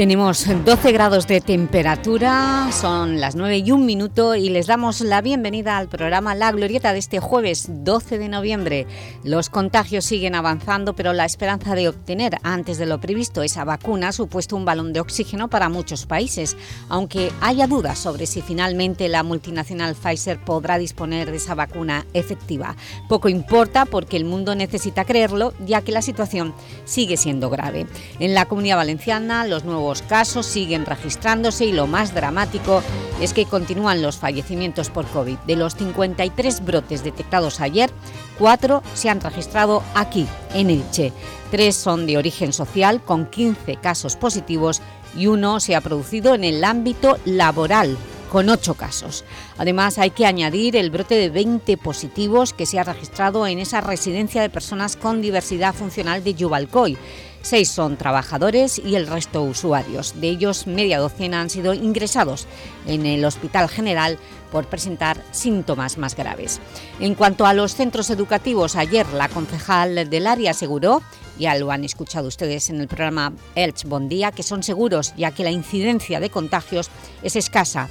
Tenemos 12 grados de temperatura, son las 9 y un minuto y les damos la bienvenida al programa La Glorieta de este jueves 12 de noviembre. Los contagios siguen avanzando, pero la esperanza de obtener antes de lo previsto esa vacuna ha supuesto un balón de oxígeno para muchos países, aunque haya dudas sobre si finalmente la multinacional Pfizer podrá disponer de esa vacuna efectiva. Poco importa porque el mundo necesita creerlo, ya que la situación sigue siendo grave. En la Comunidad Valenciana, los nuevos casos siguen registrándose y lo más dramático es que continúan los fallecimientos por COVID. De los 53 brotes detectados ayer, cuatro se han registrado aquí, en Elche. Tres son de origen social, con 15 casos positivos, y uno se ha producido en el ámbito laboral, con ocho casos. Además, hay que añadir el brote de 20 positivos que se ha registrado en esa residencia de personas con diversidad funcional de Yubalcoy, Seis son trabajadores y el resto usuarios. De ellos, media docena han sido ingresados en el Hospital General por presentar síntomas más graves. En cuanto a los centros educativos, ayer la concejal del área aseguró, ya lo han escuchado ustedes en el programa Elch Bondía, que son seguros ya que la incidencia de contagios es escasa,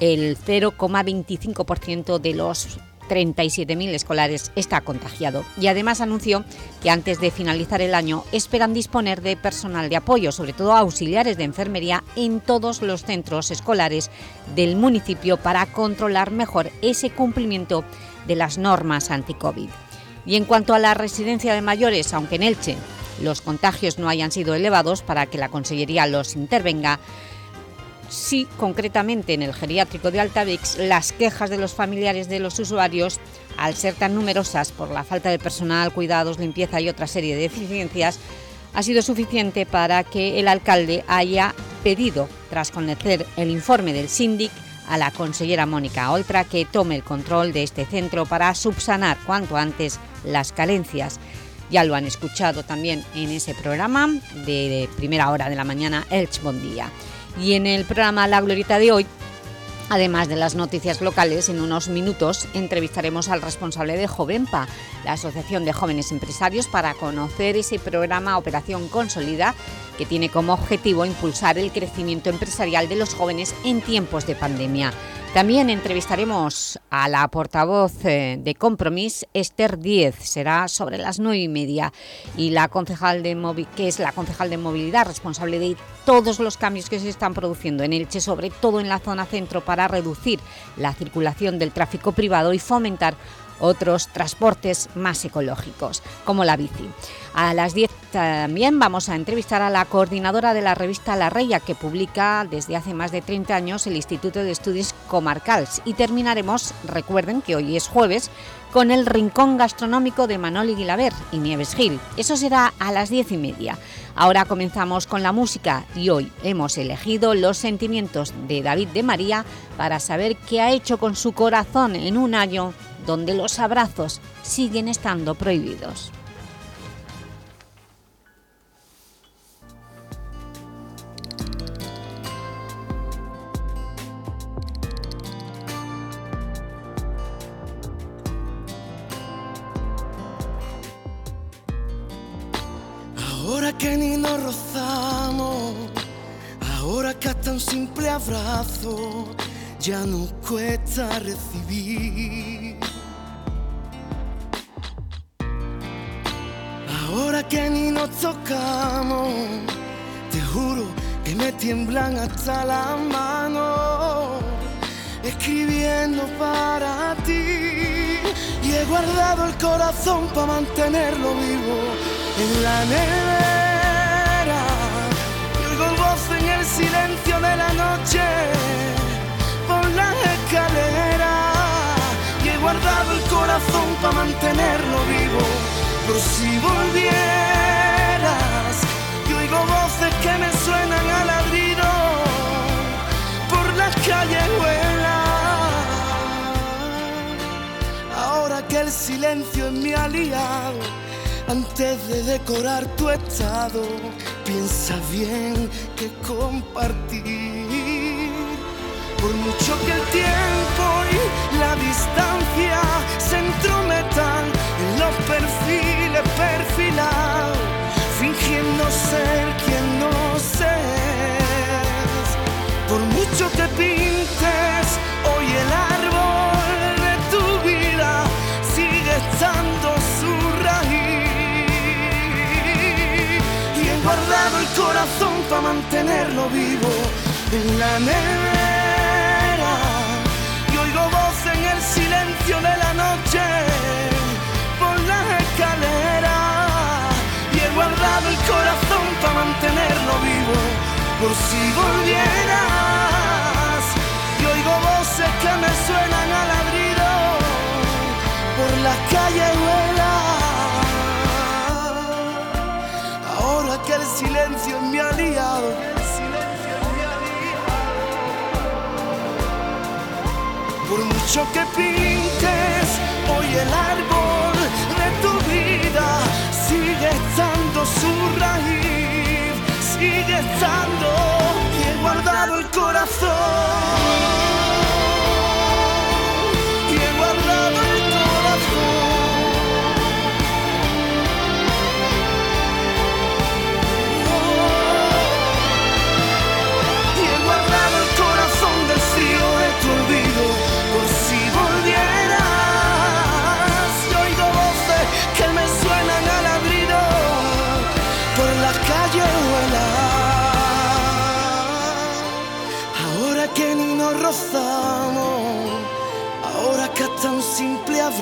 el 0,25% de los 37.000 escolares está contagiado y además anunció que antes de finalizar el año esperan disponer de personal de apoyo, sobre todo auxiliares de enfermería en todos los centros escolares del municipio para controlar mejor ese cumplimiento de las normas anti-COVID. Y en cuanto a la residencia de mayores, aunque en Elche los contagios no hayan sido elevados para que la Consellería los intervenga, sí concretamente en el geriátrico de Altavix las quejas de los familiares de los usuarios, al ser tan numerosas por la falta de personal, cuidados, limpieza y otra serie de deficiencias, ha sido suficiente para que el alcalde haya pedido, tras conocer el informe del síndic, a la consellera Mónica Oltra que tome el control de este centro para subsanar cuanto antes las carencias. Ya lo han escuchado también en ese programa de primera hora de la mañana, Elch Bondía. Y en el programa La Glorita de hoy, además de las noticias locales, en unos minutos entrevistaremos al responsable de Jovenpa, la Asociación de Jóvenes Empresarios, para conocer ese programa Operación Consolida que tiene como objetivo impulsar el crecimiento empresarial de los jóvenes en tiempos de pandemia. También entrevistaremos a la portavoz eh, de Compromís, Esther Díez, será sobre las nueve y media, y la concejal de que es la concejal de movilidad responsable de todos los cambios que se están produciendo en Elche, sobre todo en la zona centro, para reducir la circulación del tráfico privado y fomentar otros transportes más ecológicos, como la bici. A las 10 también vamos a entrevistar a la coordinadora de la revista La Reya, que publica desde hace más de 30 años el Instituto de Estudios Comarcals. Y terminaremos, recuerden que hoy es jueves, con el Rincón Gastronómico de Manoli Guilaber y Nieves Gil. Eso será a las 10 y media. Ahora comenzamos con la música y hoy hemos elegido Los sentimientos de David de María para saber qué ha hecho con su corazón en un año donde los abrazos siguen estando prohibidos. Ya no cuesta recibir. Ahora que ni nos tocamos, te juro que me tiemblan hasta las manos, escribiendo para ti. Y he guardado el corazón para mantenerlo vivo en la nevera. Y oigo voz en el silencio de la noche, Y he guardado el corazón para mantenerlo vivo por si volvieras. Y oigo voces que me suenan a ladrido por las callejuelas. Ahora que el silencio es mi aliado, antes de decorar tu estado, piensa bien que compartir Por mucho que el tiempo y la distancia se entrometan en los perfiles perfilados, fingiendo ser quien no seas. Por mucho que pintes hoy el árbol de tu vida, sigue estando su raíz. Y he guardado el corazón para mantenerlo vivo en la nevera. De la noche por las escaleras. Y he guardado el corazón para mantenerlo vivo por si volvieras. Y oigo voces que me suenan a ladrido por las calles vuela. Ahora que el silencio es mi aliado. Mucho que pintes hoy el árbol de tu vida, sigue estando su raíz, sigue estando he guardado el corazón.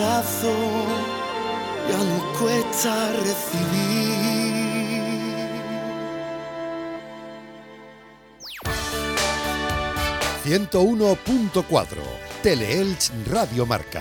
Abrazo ya nos cuesta recibir. 101.4 Teleelch Radio Marca.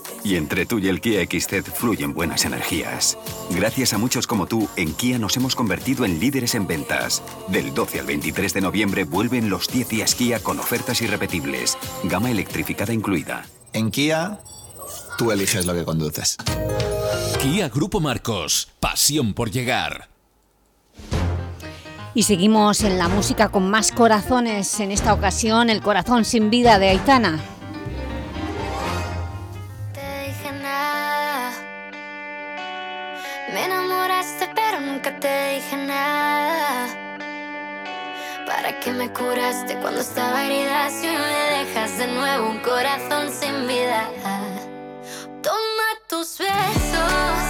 Y entre tú y el Kia XZ fluyen buenas energías. Gracias a muchos como tú, en Kia nos hemos convertido en líderes en ventas. Del 12 al 23 de noviembre vuelven los 10 días Kia con ofertas irrepetibles. Gama electrificada incluida. En Kia, tú eliges lo que conduces. Kia Grupo Marcos. Pasión por llegar. Y seguimos en la música con más corazones. En esta ocasión, El corazón sin vida de Aitana. ¿Para qué me curaste cuando estaba herida? Si me dejas de nuevo un corazón sin vida. Toma tus besos,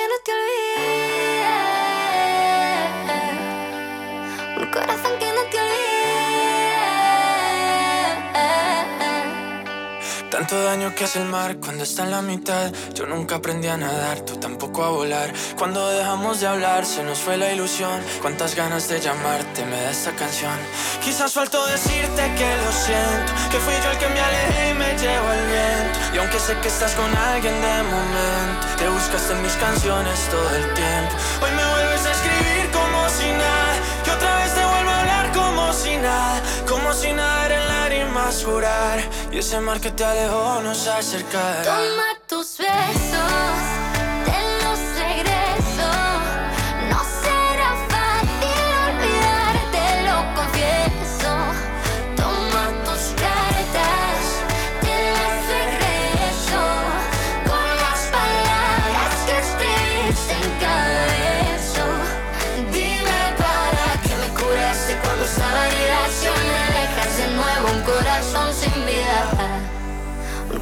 que no te olvide. Un corazón Tanto daño que hace el mar cuando está en la mitad. Yo nunca aprendí a nadar, tú tampoco a volar. Cuando dejamos de hablar, se nos fue la ilusión. Cuántas ganas de llamarte me da esta canción. Quizás faltó decirte que lo siento, que fui yo el que me alejé y me llevó el viento. Y aunque sé que estás con alguien de momento, te buscaste en mis canciones todo el tiempo. Hoy me vuelves a escribir como si nada, y otra vez te vuelvo a hablar como si nada, como si nada en lágrimas jurar. Y ese mar que te alejó nos acercará. Toma tus besos,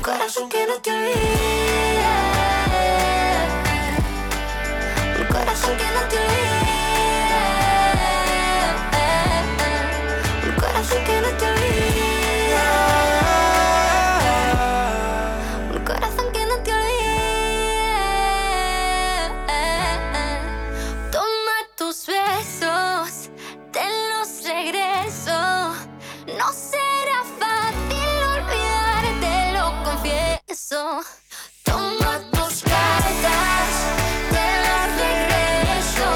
corazón que no te olvide. Un corazón que no te olvide. Confieso. Toma tus cartas, te las regreso.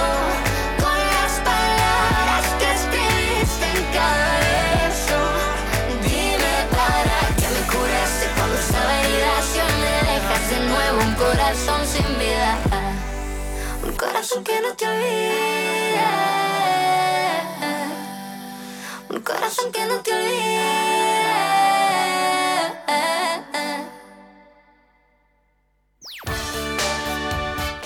Con las palabras que escribiste en cada beso. Dime para qué me curaste cuando estaba herida. Si me dejas de nuevo un corazón sin vida. Un corazón que no te olvide. Un corazón que no te olvide.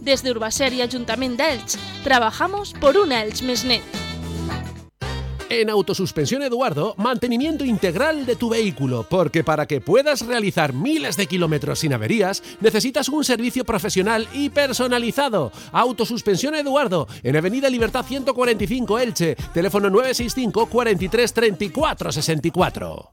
Desde Urbaser y Ayuntamiento de Elche trabajamos por una Elche més net. En Autosuspensión Eduardo, mantenimiento integral de tu vehículo, porque para que puedas realizar miles de kilómetros sin averías, necesitas un servicio profesional y personalizado. Autosuspensión Eduardo, en Avenida Libertad 145 Elche, teléfono 965 43 34 64.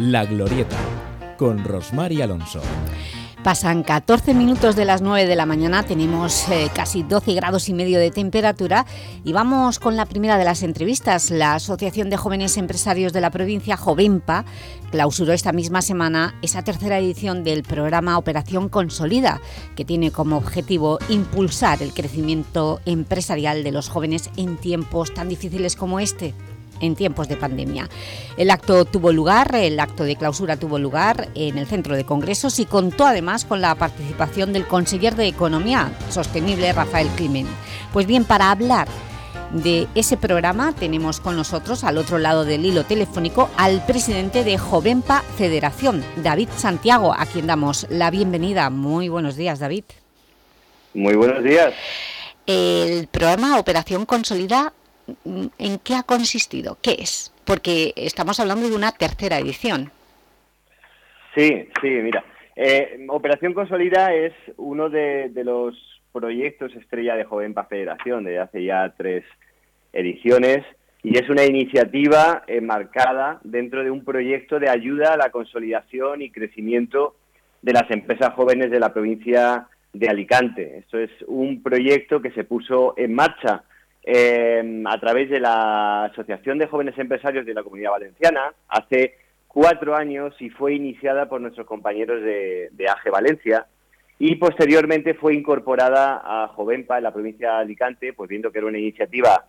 La Glorieta, con Rosmar y Alonso. Pasan 14 minutos de las 9 de la mañana, tenemos eh, casi 12 grados y medio de temperatura y vamos con la primera de las entrevistas. La Asociación de Jóvenes Empresarios de la provincia, Jovenpa, clausuró esta misma semana esa tercera edición del programa Operación Consolida, que tiene como objetivo impulsar el crecimiento empresarial de los jóvenes en tiempos tan difíciles como este en tiempos de pandemia. El acto tuvo lugar, el acto de clausura tuvo lugar en el Centro de Congresos y contó además con la participación del conseller de Economía Sostenible, Rafael Climent. Pues bien, para hablar de ese programa tenemos con nosotros, al otro lado del hilo telefónico, al presidente de Jovenpa Federación, David Santiago, a quien damos la bienvenida. Muy buenos días, David. Muy buenos días. El programa Operación Consolida ¿En qué ha consistido? ¿Qué es? Porque estamos hablando de una tercera edición. Sí, sí, mira. Eh, Operación Consolida es uno de, de, los proyectos estrella de Jovenpa Federación desde hace ya tres ediciones y es una iniciativa enmarcada dentro de un proyecto de ayuda a la consolidación y crecimiento de las empresas jóvenes de la provincia de Alicante. Esto es un proyecto que se puso en marcha eh, a través de la Asociación de Jóvenes Empresarios de la Comunidad Valenciana hace cuatro años y fue iniciada por nuestros compañeros de, de Valencia y posteriormente fue incorporada a Jovenpa en la provincia de Alicante, pues viendo que era una iniciativa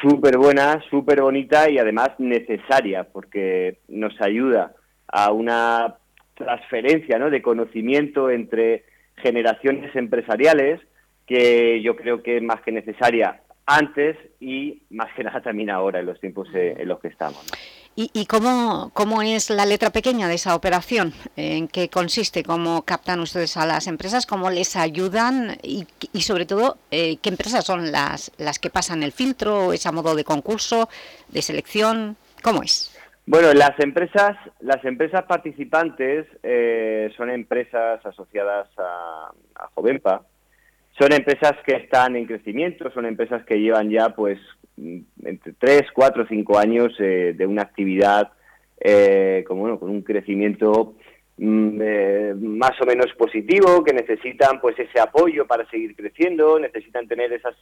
súper buena, súper bonita y además necesaria porque nos ayuda a una transferencia ¿no? de conocimiento entre generaciones empresariales que yo creo que es más que necesaria antes y más que nada también ahora en los tiempos eh, en los que estamos. ¿no? ¿Y, cómo, cómo, es la letra pequeña de esa operación? ¿En qué consiste? ¿Cómo captan ustedes a las empresas? ¿Cómo les ayudan? Y, sobre todo, eh, ¿qué empresas son las, las que pasan el filtro? ¿Es a modo de concurso, de selección? ¿Cómo es? Bueno, las empresas, las empresas participantes eh, son empresas asociadas a, a Jovenpa, son empresas que están en crecimiento, son empresas que llevan ya pues entre 3, 4, 5 años eh, de una actividad eh, como, con un crecimiento mm, eh, más o menos positivo, que necesitan pues ese apoyo para seguir creciendo, necesitan tener esas,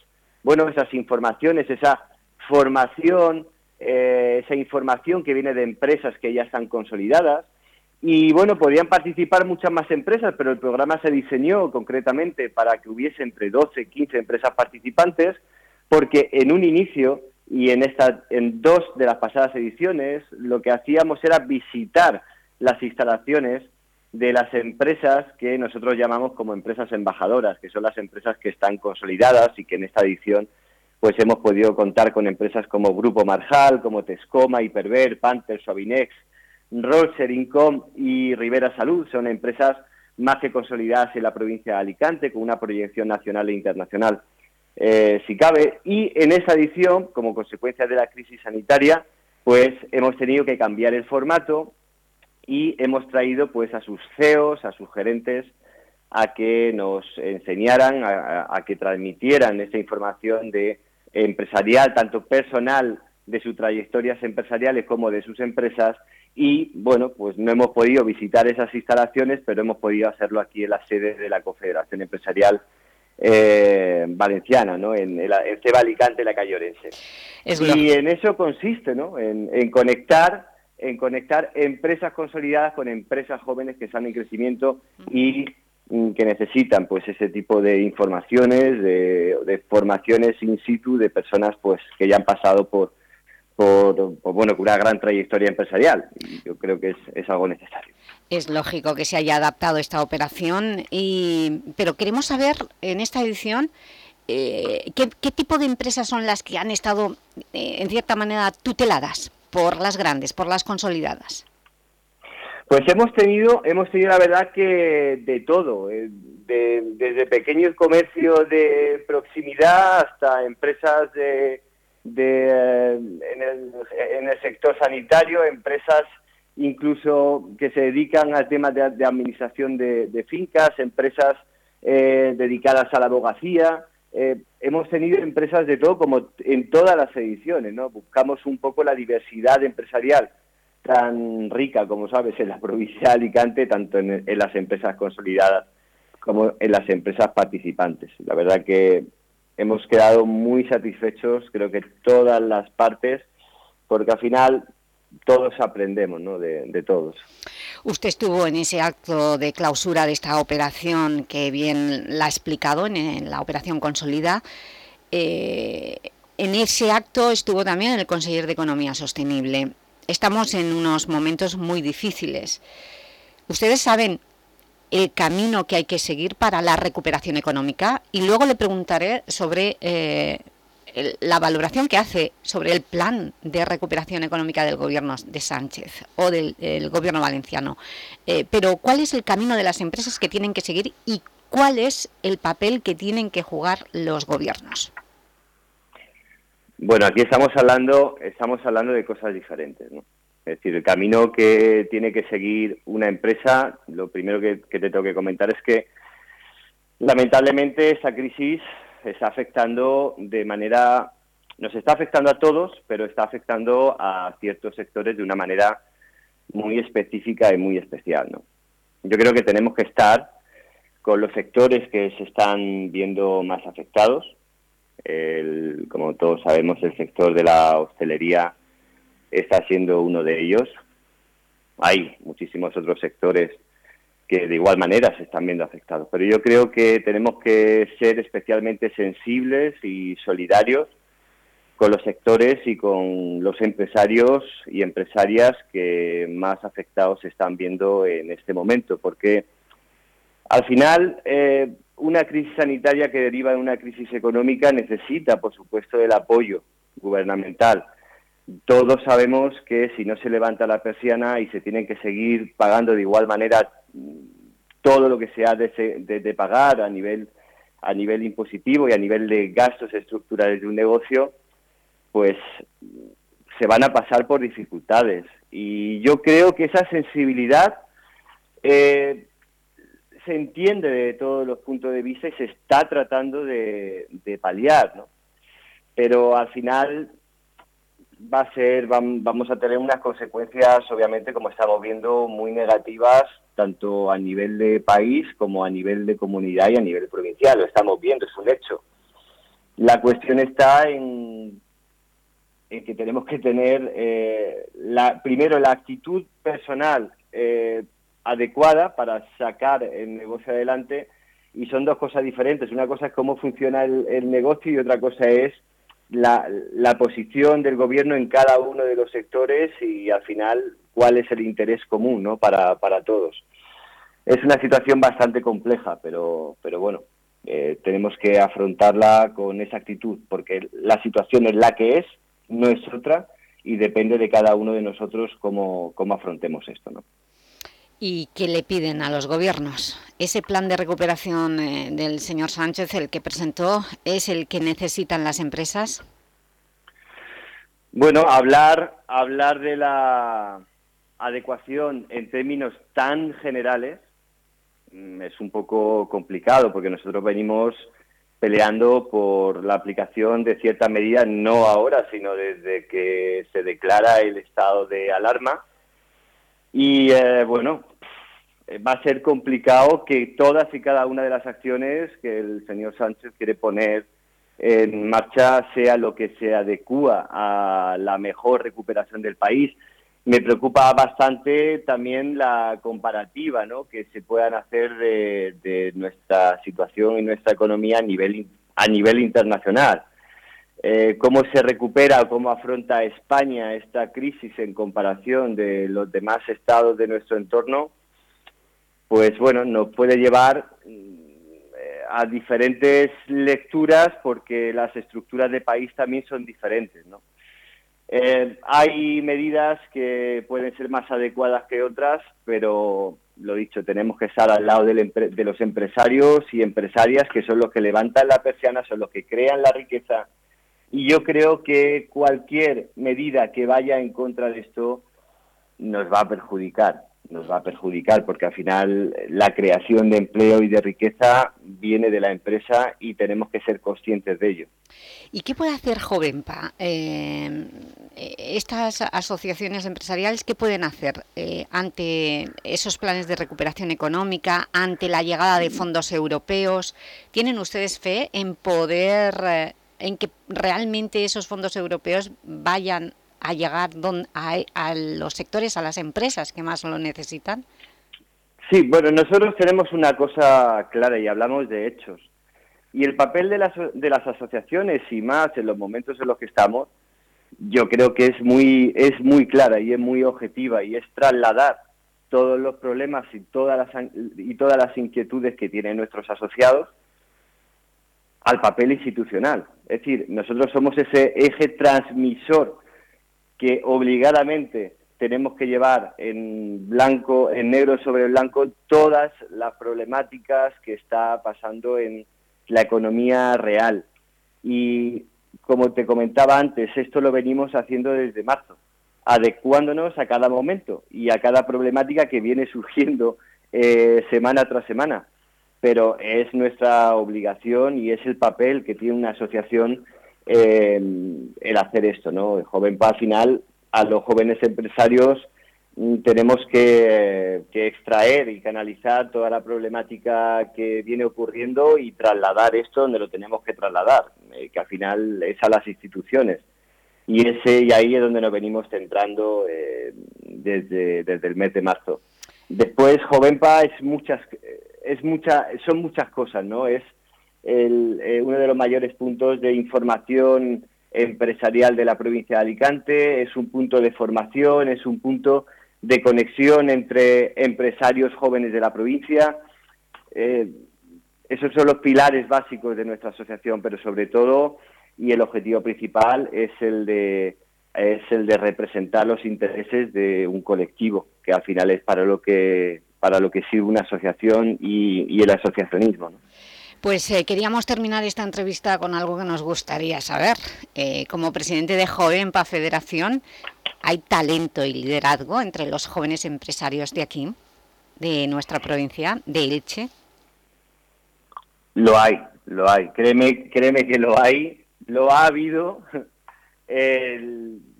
bueno, esas informaciones, esa formación, esa información que viene de empresas que ya están consolidadas. Y bueno, podían participar muchas más empresas, pero el programa se diseñó concretamente para que hubiese entre 12 y 15 empresas participantes, porque en un inicio y en, esta, en dos de las pasadas ediciones lo que hacíamos era visitar las instalaciones de las empresas que nosotros llamamos como empresas embajadoras, que son las empresas que están consolidadas y que en esta edición pues hemos podido contar con empresas como Grupo Marjal, como Tescoma, Hiperver, Panther, Suavinex, Rolser, Incom y Rivera Salud. Son empresas más que consolidadas en la provincia de Alicante, con una proyección nacional e internacional eh, si cabe. Y en esa edición, como consecuencia de la crisis sanitaria, pues hemos tenido que cambiar el formato y hemos traído pues a sus CEOs, a sus gerentes, a que nos enseñaran, a, que transmitieran esa información de empresarial, tanto personal de sus trayectorias empresariales como de sus empresas y bueno, pues no hemos podido visitar esas instalaciones, pero hemos podido hacerlo aquí en la sede de la Confederación Empresarial eh, valenciana, ¿no? En, el, Ceba Alicante, la calle y en eso consiste, ¿no? En, conectar en conectar empresas consolidadas con empresas jóvenes que están en crecimiento y mm, que necesitan pues ese tipo de informaciones, de, de, formaciones in situ de personas pues que ya han pasado por, por, bueno, una gran trayectoria empresarial. Y yo creo que es, es algo necesario. Es lógico que se haya adaptado esta operación, y, pero queremos saber en esta edición eh, ¿qué, tipo de empresas son las que han estado, eh, en cierta manera, tuteladas por las grandes, por las consolidadas. Pues hemos tenido, hemos tenido la verdad que de todo, eh, desde pequeños comercios de proximidad hasta empresas de, de en, el, en el sector sanitario, empresas incluso que se dedican al tema de, administración de, fincas, empresas eh, dedicadas a la abogacía. Eh, hemos tenido empresas de todo, como en todas las ediciones, ¿no? Buscamos un poco la diversidad empresarial tan rica, como sabes, en la provincia de Alicante, tanto en las empresas consolidadas como en las empresas participantes. La verdad que hemos quedado muy satisfechos, creo que todas las partes, porque al final todos aprendemos ¿no? de, todos. Usted estuvo en ese acto de clausura de esta operación que bien la ha explicado, en, la operación Consolida. Eh, en ese acto estuvo también el conseller de Economía Sostenible. Estamos en unos momentos muy difíciles. Ustedes saben el camino que hay que seguir para la recuperación económica y luego le preguntaré sobre eh, la valoración que hace sobre el plan de recuperación económica del gobierno de Sánchez o del gobierno valenciano. Eh, pero ¿cuál es el camino de las empresas que tienen que seguir y cuál es el papel que tienen que jugar los gobiernos? Bueno, aquí estamos hablando, estamos hablando de cosas diferentes, ¿no? Es decir, el camino que tiene que seguir una empresa, lo primero que, te tengo que comentar es que lamentablemente esa crisis está afectando de manera, nos está afectando a todos, pero está afectando a ciertos sectores de una manera muy específica y muy especial. ¿no? Yo creo que tenemos que estar con los sectores que se están viendo más afectados. como todos sabemos, el sector de la hostelería está siendo uno de ellos. Hay muchísimos otros sectores que de igual manera se están viendo afectados. Pero yo creo que tenemos que ser especialmente sensibles y solidarios con los sectores y con los empresarios y empresarias que más afectados se están viendo en este momento, porque al final eh, una crisis sanitaria que deriva de una crisis económica necesita, por supuesto, el apoyo gubernamental, todos sabemos que si no se levanta la persiana y se tienen que seguir pagando de igual manera mm, todo lo que se ha de, pagar a nivel a nivel impositivo y a nivel de gastos estructurales de un negocio, pues se van a pasar por dificultades. Y yo creo que esa sensibilidad eh, se entiende de todos los puntos de vista y se está tratando de, de paliar. Pero al final va a ser, vamos a tener unas consecuencias, obviamente, como estamos viendo, muy negativas, tanto a nivel de país como a nivel de comunidad y a nivel provincial. Lo estamos viendo, es un hecho. La cuestión está en, que tenemos que tener, eh, la, primero, la actitud personal eh, adecuada para sacar el negocio adelante y son dos cosas diferentes. Una cosa es cómo funciona el negocio y otra cosa es la, la, posición del gobierno en cada uno de los sectores y al final cuál es el interés común ¿no? para, para todos. Es una situación bastante compleja, pero, pero bueno, eh, tenemos que afrontarla con esa actitud, porque la situación es la que es, no es otra, y depende de cada uno de nosotros cómo, cómo afrontemos esto. ¿no? ¿Y qué le piden a los gobiernos? ¿Ese plan de recuperación eh, del señor Sánchez, el que presentó, es el que necesitan las empresas? Bueno, hablar, hablar de la adecuación en términos tan generales mm, es un poco complicado porque nosotros venimos peleando por la aplicación de ciertas medidas, no ahora, sino desde que se declara el estado de alarma, y eh, bueno, va a ser complicado que todas y cada una de las acciones que el señor Sánchez quiere poner en marcha sea lo que se adecua a la mejor recuperación del país. Me preocupa bastante también la comparativa ¿no? que se puedan hacer de, de nuestra situación y nuestra economía a nivel, a nivel internacional. Eh, cómo se recupera cómo afronta España esta crisis en comparación de los demás estados de nuestro entorno, pues bueno, nos puede llevar mm, a diferentes lecturas porque las estructuras de país también son diferentes, ¿no? Eh, hay medidas que pueden ser más adecuadas que otras, pero lo dicho, tenemos que estar al lado de los empresarios y empresarias que son los que levantan la persiana, son los que crean la riqueza y yo creo que cualquier medida que vaya en contra de esto nos va a perjudicar, nos va a perjudicar porque al final la creación de empleo y de riqueza viene de la empresa y tenemos que ser conscientes de ello. ¿Y qué puede hacer Jovenpa? Eh, estas asociaciones empresariales, ¿qué pueden hacer eh, ante esos planes de recuperación económica, ante la llegada de fondos europeos? ¿Tienen ustedes fe en poder eh, en que realmente esos fondos europeos vayan a llegar a, los sectores, a las empresas que más lo necesitan? Sí, bueno, nosotros tenemos una cosa clara y hablamos de hechos. Y el papel de las, de las asociaciones y más en los momentos en los que estamos, yo creo que es muy, es muy clara y es muy objetiva y es trasladar todos los problemas y todas las, y todas las inquietudes que tienen nuestros asociados al papel institucional. Es decir, nosotros somos ese eje transmisor que obligadamente tenemos que llevar en blanco, en negro sobre blanco, todas las problemáticas que está pasando en la economía real. Y como te comentaba antes, esto lo venimos haciendo desde marzo, adecuándonos a cada momento y a cada problemática que viene surgiendo eh, semana tras semana pero es nuestra obligación y es el papel que tiene una asociación eh, el hacer esto, ¿no? El Joven al final, a los jóvenes empresarios mm, tenemos que, extraer y canalizar toda la problemática que viene ocurriendo y trasladar esto donde lo tenemos que trasladar, eh, que al final es a las instituciones. Y ese y ahí es donde nos venimos centrando eh, desde, desde el mes de marzo. Después, Jovenpa es muchas, es mucha, son muchas cosas, ¿no? Es el, eh, uno de los mayores puntos de información empresarial de la provincia de Alicante, es un punto de formación, es un punto de conexión entre empresarios jóvenes de la provincia. Eh, esos son los pilares básicos de nuestra asociación, pero sobre todo, y el objetivo principal es el de es el de representar los intereses de un colectivo, que al final es para lo que para lo que sirve una asociación y, el asociacionismo. Pues eh, queríamos terminar esta entrevista con algo que nos gustaría saber. Eh, como presidente de Jovenpa Federación, ¿hay talento y liderazgo entre los jóvenes empresarios de aquí, de nuestra provincia, de Elche? Lo hay, lo hay. Créeme, créeme que lo hay. Lo ha habido.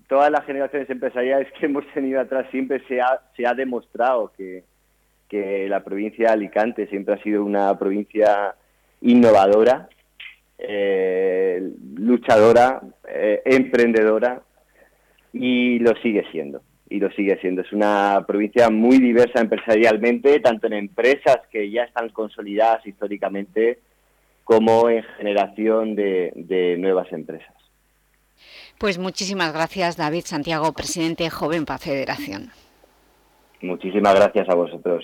todas las generaciones empresariales que hemos tenido atrás siempre se ha, se ha demostrado que, la provincia de Alicante siempre ha sido una provincia innovadora, eh, luchadora, eh, emprendedora y lo sigue siendo. Y lo sigue siendo. Es una provincia muy diversa empresarialmente, tanto en empresas que ya están consolidadas históricamente como en generación de, nuevas empresas. Pues muchísimas gracias, David Santiago, presidente de Jovenpa Federación. Muchísimas gracias a vosotros.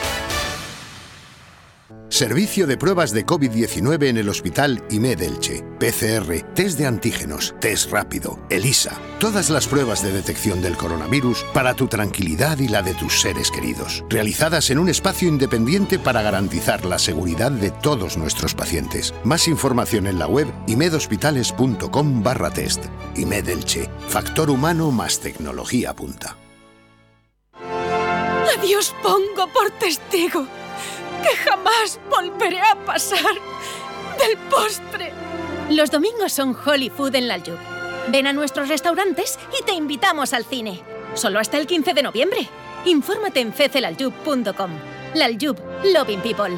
Servicio de pruebas de COVID-19 en el Hospital IMED Elche. PCR, test de antígenos, test rápido, ELISA. Todas las pruebas de detección del coronavirus para tu tranquilidad y la de tus seres queridos. Realizadas en un espacio independiente para garantizar la seguridad de todos nuestros pacientes. Más información en la web imedhospitales.com barra test. IMED Elche. Factor humano más tecnología punta. Adiós pongo por testigo que jamás volveré a pasar del postre. Los domingos son Holy Food en Laljub. Ven a nuestros restaurantes y te invitamos al cine. Solo hasta el 15 de noviembre. Infórmate en cecelaljub.com. Laljub, Loving People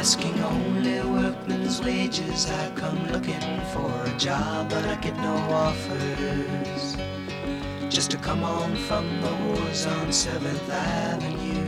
Asking only workmen's wages, I come looking for a job, but I get no offers. Just to come on from the wars on 7th Avenue.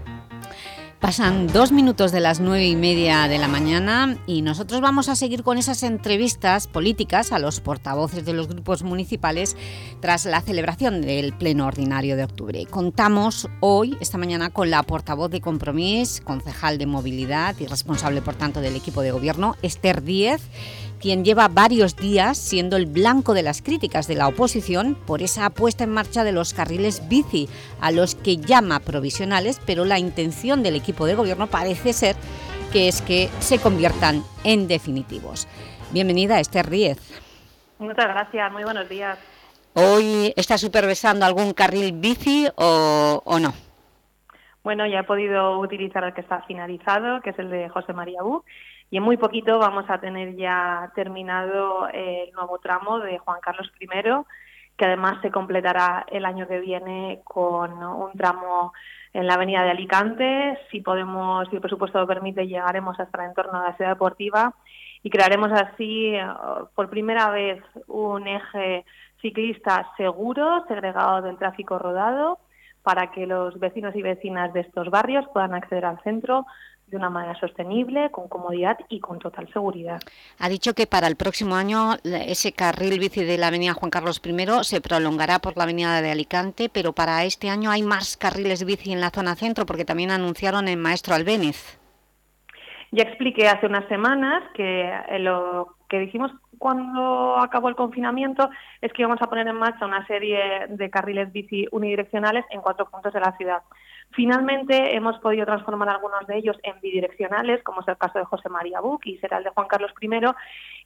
Pasan dos minutos de las nueve y media de la mañana y nosotros vamos a seguir con esas entrevistas políticas a los portavoces de los grupos municipales tras la celebración del Pleno Ordinario de octubre. Contamos hoy, esta mañana, con la portavoz de Compromís, concejal de Movilidad y responsable, por tanto, del equipo de gobierno, Esther Díez, quien lleva varios días siendo el blanco de las críticas de la oposición por esa puesta en marcha de los carriles bici, a los que llama provisionales, pero la intención del equipo de gobierno parece ser que es que se conviertan en definitivos. Bienvenida, Esther Díez. Muchas gracias, muy buenos días. ¿Hoy está supervisando algún carril bici o, o no? Bueno, ya he podido utilizar el que está finalizado, que es el de José María Bu, y en muy poquito vamos a tener ya terminado el nuevo tramo de Juan Carlos I, que además se completará el año que viene con un tramo en la avenida de Alicante. Si podemos, si el presupuesto lo permite, llegaremos hasta el entorno de la ciudad deportiva y crearemos así eh, por primera vez un eje ciclista seguro, segregado del tráfico rodado, para que los vecinos y vecinas de estos barrios puedan acceder al centro de una manera sostenible, con comodidad y con total seguridad. Ha dicho que para el próximo año ese carril bici de la avenida Juan Carlos I se prolongará por la avenida de Alicante, pero para este año hay más carriles bici en la zona centro, porque también anunciaron en Maestro Albéniz. Ya expliqué hace unas semanas que lo que dijimos cuando acabó el confinamiento es que íbamos a poner en marcha una serie de carriles bici unidireccionales en cuatro puntos de la ciudad. Finalmente hemos podido transformar algunos de ellos en bidireccionales, como es el caso de José María Buc y será el de Juan Carlos I,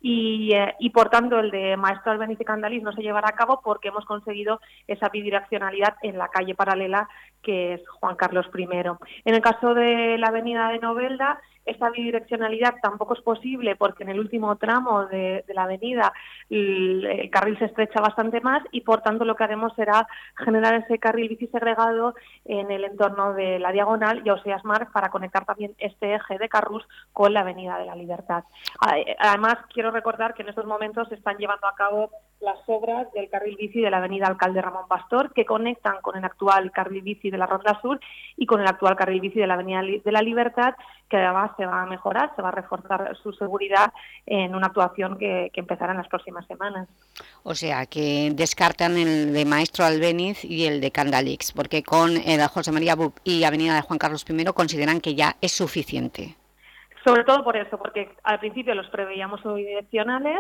y, eh, y por tanto el de Maestro Albeniz y Candalís no se llevará a cabo porque hemos conseguido esa bidireccionalidad en la calle paralela que es Juan Carlos I. En el caso de la avenida de Novelda, esta bidireccionalidad tampoco es posible porque en el último tramo de, la avenida el, el, carril se estrecha bastante más y por tanto lo que haremos será generar ese carril bici segregado en el entorno de la diagonal y Oseas Mar para conectar también este eje de Carrus con la avenida de la Libertad. Además, quiero recordar que en estos momentos se están llevando a cabo las obras del carril bici de la avenida Alcalde Ramón Pastor que conectan con el actual carril bici de la Ronda Sur y con el actual carril bici de la avenida de la Libertad que además se va a mejorar, se va a reforzar su seguridad en una actuación que, que empezará en las próximas semanas. O sea, que descartan el de Maestro Albéniz y el de Candalix, porque con el de José María Buc y Avenida de Juan Carlos I consideran que ya es suficiente. Sobre todo por eso, porque al principio los preveíamos bidireccionales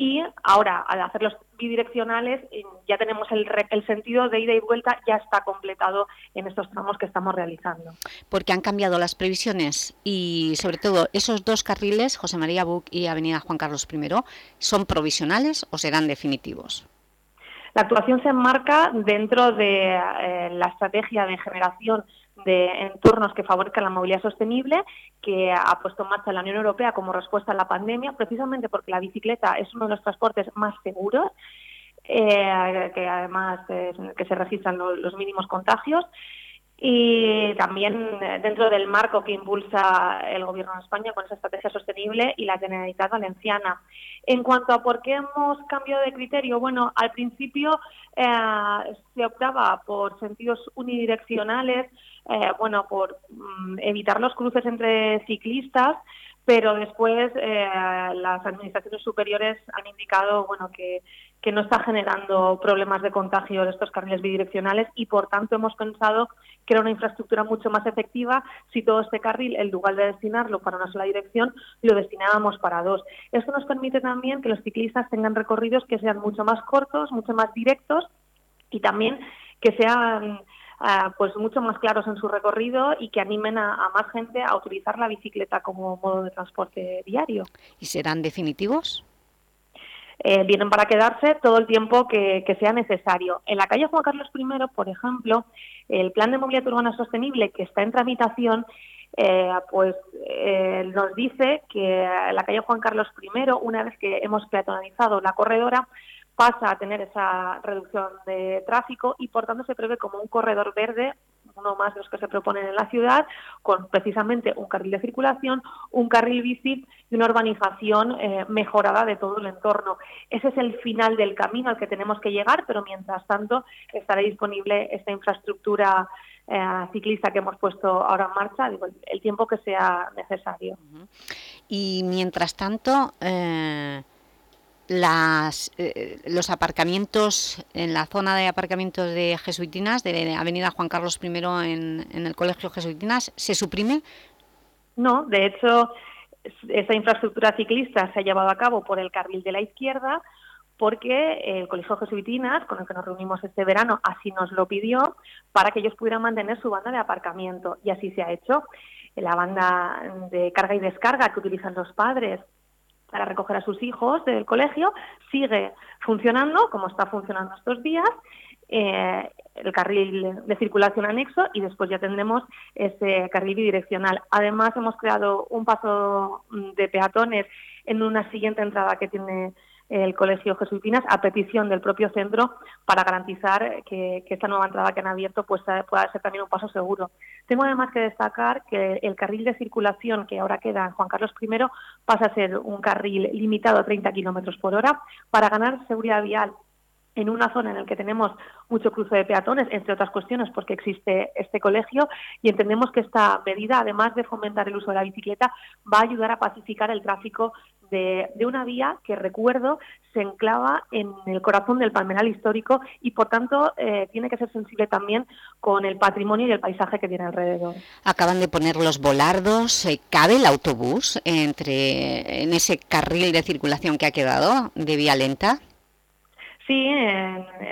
y ahora al hacerlos bidireccionales ya tenemos el, el, sentido de ida y vuelta ya está completado en estos tramos que estamos realizando. Porque han cambiado las previsiones y sobre todo esos dos carriles, José María Buc y Avenida Juan Carlos I, ¿son provisionales o serán definitivos? La actuación se enmarca dentro de eh, la estrategia de generación de entornos que favorezcan la movilidad sostenible que ha puesto en marcha la Unión Europea como respuesta a la pandemia, precisamente porque la bicicleta es uno de los transportes más seguros, eh, que además que se registran lo, los mínimos contagios y también eh, dentro del marco que impulsa el Gobierno de España con esa estrategia sostenible y la Generalitat Valenciana. En cuanto a por qué hemos cambiado de criterio, bueno, al principio eh, se optaba por sentidos unidireccionales, eh, bueno, por mm, evitar los cruces entre ciclistas, pero después las administraciones superiores han indicado, bueno, que que no está generando problemas de contagio de estos carriles bidireccionales y por tanto hemos pensado que era una infraestructura mucho más efectiva si todo este carril, en lugar de destinarlo para una sola dirección, lo destinábamos para dos. Esto nos permite también que los ciclistas tengan recorridos que sean mucho más cortos, mucho más directos y también que sean ah, pues mucho más claros en su recorrido y que animen a, más gente a utilizar la bicicleta como modo de transporte diario. ¿Y serán definitivos? Eh, vienen para quedarse todo el tiempo que, sea necesario. En la calle Juan Carlos I, por ejemplo, el plan de movilidad urbana sostenible que está en tramitación, eh, pues eh, nos dice que la calle Juan Carlos I, una vez que hemos peatonalizado la corredora, pasa a tener esa reducción de tráfico y por tanto se prevé como un corredor verde uno más de los que se proponen en la ciudad, con precisamente un carril de circulación, un carril bici y una urbanización eh, mejorada de todo el entorno. Ese es el final del camino al que tenemos que llegar, pero mientras tanto estará disponible esta infraestructura eh, ciclista que hemos puesto ahora en marcha, el, tiempo que sea necesario. Y mientras tanto, eh, las, eh, los aparcamientos en la zona de aparcamientos de Jesuitinas, de Avenida Juan Carlos I en, en el Colegio Jesuitinas, ¿se suprime? No, de hecho, esa infraestructura ciclista se ha llevado a cabo por el carril de la izquierda, porque el Colegio Jesuitinas, con el que nos reunimos este verano, así nos lo pidió para que ellos pudieran mantener su banda de aparcamiento. Y así se ha hecho. La banda de carga y descarga que utilizan los padres para recoger a sus hijos del colegio, sigue funcionando como está funcionando estos días, eh, el carril de circulación anexo y después ya tendremos ese carril bidireccional. Además, hemos creado un paso de peatones en una siguiente entrada que tiene el Colegio Jesuitinas a petición del propio centro para garantizar que, esta nueva entrada que han abierto pues, pueda ser también un paso seguro. Tengo además que destacar que el carril de circulación que ahora queda en Juan Carlos I pasa a ser un carril limitado a 30 kilómetros por hora para ganar seguridad vial en una zona en la que tenemos mucho cruce de peatones, entre otras cuestiones porque existe este colegio y entendemos que esta medida, además de fomentar el uso de la bicicleta, va a ayudar a pacificar el tráfico de, una vía que, recuerdo, se enclava en el corazón del palmeral histórico y, por tanto, eh, tiene que ser sensible también con el patrimonio y el paisaje que tiene alrededor. Acaban de poner los volardos. Eh, ¿Cabe el autobús entre en ese carril de circulación que ha quedado de vía lenta? Sí,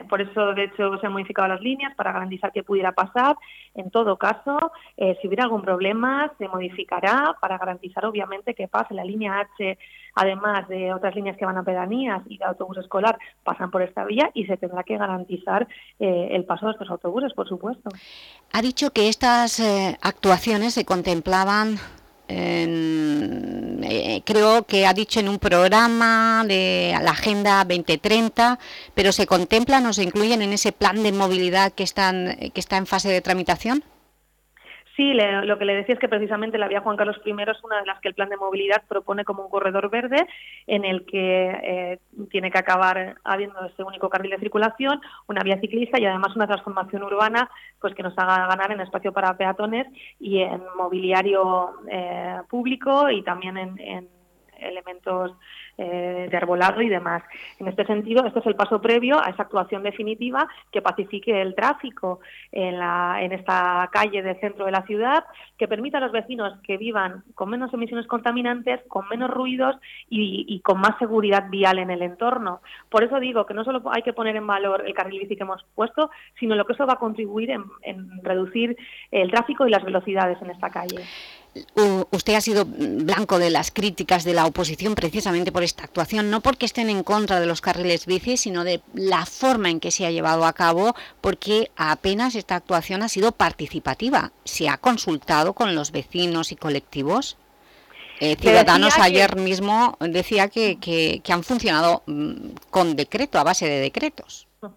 por eso de hecho se han modificado las líneas para garantizar que pudiera pasar. En todo caso, eh, si hubiera algún problema, se modificará para garantizar obviamente que pase la línea H, además de otras líneas que van a pedanías y de autobús escolar, pasan por esta vía y se tendrá que garantizar eh, el paso de estos autobuses, por supuesto. Ha dicho que estas eh, actuaciones se contemplaban eh, creo que ha dicho en un programa de la Agenda 2030, pero ¿se contemplan o se incluyen en ese plan de movilidad que, están, que está en fase de tramitación? Sí, lo que le decía es que precisamente la vía Juan Carlos I es una de las que el plan de movilidad propone como un corredor verde en el que eh, tiene que acabar habiendo ese único carril de circulación, una vía ciclista y además una transformación urbana pues que nos haga ganar en espacio para peatones y en mobiliario eh, público y también en elementos eh, de arbolado y demás. En este sentido, este es el paso previo a esa actuación definitiva que pacifique el tráfico en, la, en esta calle del centro de la ciudad, que permita a los vecinos que vivan con menos emisiones contaminantes, con menos ruidos y, con más seguridad vial en el entorno. Por eso digo que no solo hay que poner en valor el carril bici que hemos puesto, sino lo que eso va a contribuir en reducir el tráfico y las velocidades en esta calle usted ha sido blanco de las críticas de la oposición precisamente por esta actuación, no porque estén en contra de los carriles bici, sino de la forma en que se ha llevado a cabo, porque apenas esta actuación ha sido participativa. ¿Se ha consultado con los vecinos y colectivos? Eh, Ciudadanos ayer mismo decía que, que han funcionado mm, con decreto, a base de decretos.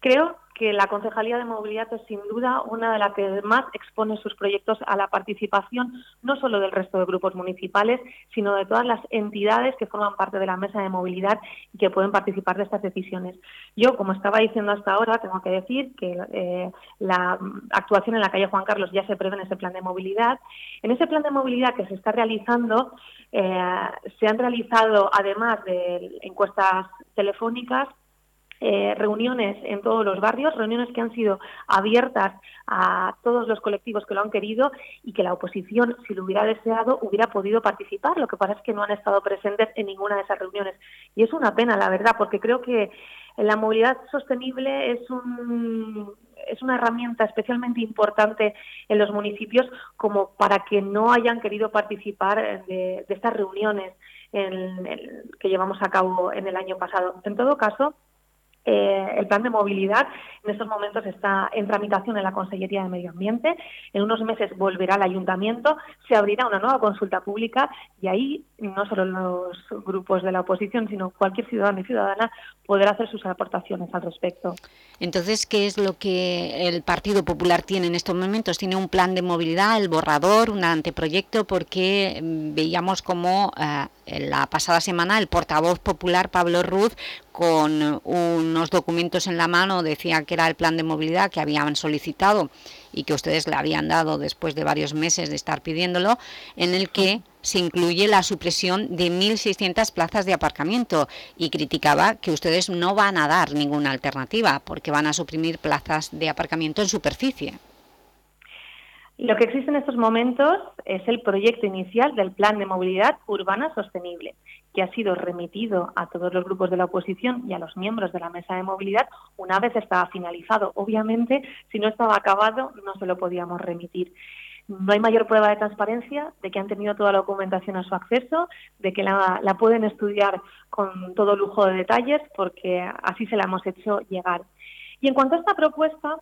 Creo que la Concejalía de Movilidad es sin duda una de las que más expone sus proyectos a la participación no solo del resto de grupos municipales, sino de todas las entidades que forman parte de la mesa de movilidad y que pueden participar de estas decisiones. Yo, como estaba diciendo hasta ahora, tengo que decir que eh, la actuación en la calle Juan Carlos ya se prevé en ese plan de movilidad. En ese plan de movilidad que se está realizando, eh, se han realizado, además de encuestas telefónicas, eh, reuniones en todos los barrios, reuniones que han sido abiertas a todos los colectivos que lo han querido y que la oposición, si lo hubiera deseado, hubiera podido participar. Lo que pasa es que no han estado presentes en ninguna de esas reuniones. Y es una pena, la verdad, porque creo que la movilidad sostenible es un es una herramienta especialmente importante en los municipios como para que no hayan querido participar de, estas reuniones que llevamos a cabo en el año pasado. En todo caso, eh, el plan de movilidad en estos momentos está en tramitación en la Consellería de Medio Ambiente. En unos meses volverá al ayuntamiento, se abrirá una nueva consulta pública y ahí no solo los grupos de la oposición, sino cualquier ciudadano y ciudadana podrá hacer sus aportaciones al respecto. Entonces, ¿qué es lo que el Partido Popular tiene en estos momentos? ¿Tiene un plan de movilidad, el borrador, un anteproyecto? Porque mm, veíamos como eh, la pasada semana el portavoz popular Pablo Ruz con unos documentos en la mano decía que era el plan de movilidad que habían solicitado y que ustedes le habían dado después de varios meses de estar pidiéndolo, en el que se incluye la supresión de 1.600 plazas de aparcamiento y criticaba que ustedes no van a dar ninguna alternativa porque van a suprimir plazas de aparcamiento en superficie. Lo que existe en estos momentos es el proyecto inicial del Plan de Movilidad Urbana Sostenible, que ha sido remitido a todos los grupos de la oposición y a los miembros de la Mesa de Movilidad una vez estaba finalizado. Obviamente, si no estaba acabado, no se lo podíamos remitir. No hay mayor prueba de transparencia de que han tenido toda la documentación a su acceso, de que la, pueden estudiar con todo lujo de detalles, porque así se la hemos hecho llegar. Y en cuanto a esta propuesta,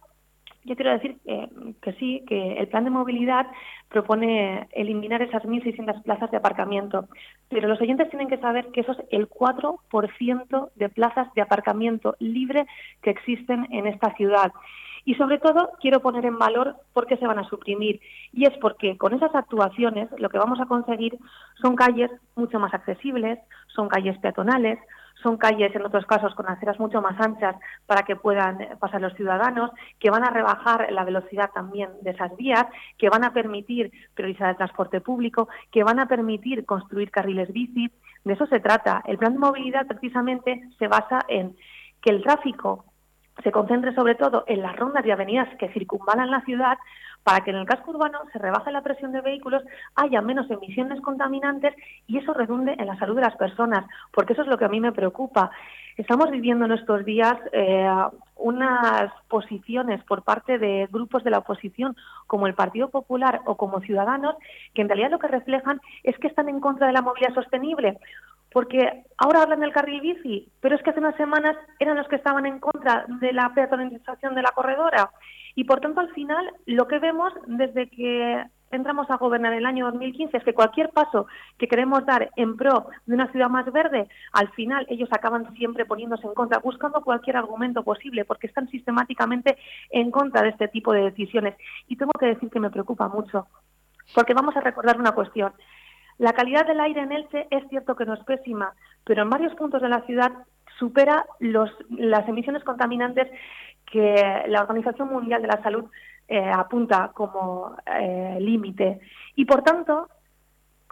yo quiero decir eh, que sí, que el plan de movilidad propone eliminar esas 1.600 plazas de aparcamiento, pero los oyentes tienen que saber que eso es el 4% de plazas de aparcamiento libre que existen en esta ciudad. Y sobre todo quiero poner en valor por qué se van a suprimir. Y es porque con esas actuaciones lo que vamos a conseguir son calles mucho más accesibles, son calles peatonales, son calles en otros casos con aceras mucho más anchas para que puedan pasar los ciudadanos, que van a rebajar la velocidad también de esas vías, que van a permitir priorizar el transporte público, que van a permitir construir carriles bici. De eso se trata. El plan de movilidad precisamente se basa en que el tráfico se concentre sobre todo en las rondas y avenidas que circunvalan la ciudad para que en el casco urbano se rebaje la presión de vehículos, haya menos emisiones contaminantes y eso redunde en la salud de las personas, porque eso es lo que a mí me preocupa. Estamos viviendo en estos días eh, unas posiciones por parte de grupos de la oposición como el Partido Popular o como Ciudadanos que en realidad lo que reflejan es que están en contra de la movilidad sostenible porque ahora hablan del carril bici, pero es que hace unas semanas eran los que estaban en contra de la peatonalización de la corredora. Y por tanto, al final, lo que vemos desde que entramos a gobernar el año 2015 es que cualquier paso que queremos dar en pro de una ciudad más verde, al final ellos acaban siempre poniéndose en contra, buscando cualquier argumento posible, porque están sistemáticamente en contra de este tipo de decisiones. Y tengo que decir que me preocupa mucho, porque vamos a recordar una cuestión. La calidad del aire en Elche es cierto que no es pésima, pero en varios puntos de la ciudad supera los, las emisiones contaminantes que la Organización Mundial de la Salud eh, apunta como eh, límite. Y por tanto,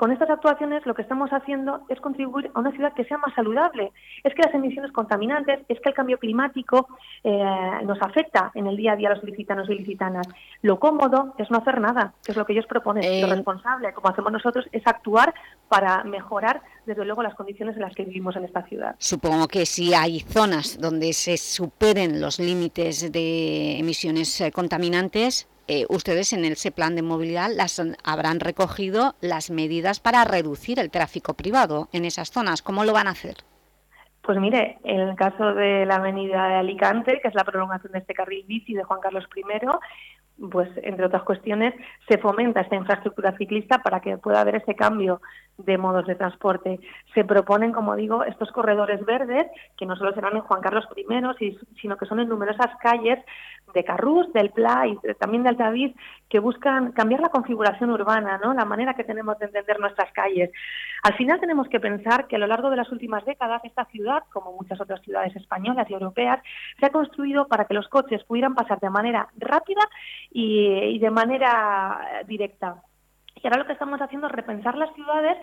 con estas actuaciones lo que estamos haciendo es contribuir a una ciudad que sea más saludable. Es que las emisiones contaminantes, es que el cambio climático eh, nos afecta en el día a día a los ilicitanos y ilicitanas. Lo cómodo es no hacer nada, que es lo que ellos proponen. Lo eh, responsable, como hacemos nosotros, es actuar para mejorar, desde luego, las condiciones en las que vivimos en esta ciudad. Supongo que si hay zonas donde se superen los límites de emisiones eh, contaminantes, eh, ustedes en ese plan de movilidad las habrán recogido las medidas para reducir el tráfico privado en esas zonas. ¿Cómo lo van a hacer? Pues mire, en el caso de la avenida de Alicante, que es la prolongación de este carril bici de Juan Carlos I, pues entre otras cuestiones se fomenta esta infraestructura ciclista para que pueda haber ese cambio de modos de transporte. Se proponen, como digo, estos corredores verdes, que no solo serán en Juan Carlos I, sino que son en numerosas calles de Carrús, del Pla y también de Altaviz, que buscan cambiar la configuración urbana, ¿no? la manera que tenemos de entender nuestras calles. Al final tenemos que pensar que a lo largo de las últimas décadas esta ciudad, como muchas otras ciudades españolas y europeas, se ha construido para que los coches pudieran pasar de manera rápida y de manera directa. Y ahora lo que estamos haciendo es repensar las ciudades